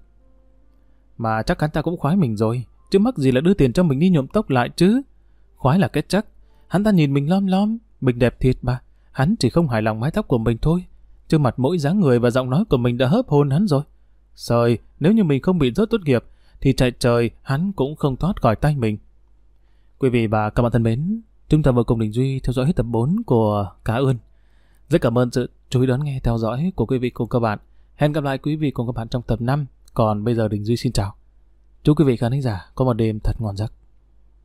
Mà chắc hắn ta cũng khoái mình rồi, chứ mắc gì là đưa tiền cho mình đi nhuộm tóc lại chứ. Khoái là kết chắc, hắn ta nhìn mình lom lom, mình đẹp thiệt mà. Hắn chỉ không hài lòng mái tóc của mình thôi, chứ mặt mỗi dáng người và giọng nói của mình đã hớp hôn hắn rồi. Sời, nếu như mình không bị rớt tốt nghiệp, thì chạy trời hắn cũng không thoát khỏi tay mình. Quý vị và các bạn thân mến, chúng ta vừa cùng Đình Duy theo dõi hết tập 4 của Cá Ươn. Rất cảm ơn sự chú ý đón nghe theo dõi của quý vị cùng các bạn. Hẹn gặp lại quý vị cùng các bạn trong tập 5. Còn bây giờ Đình Duy xin chào. Chúc quý vị khán giả có một đêm thật ngon giấc.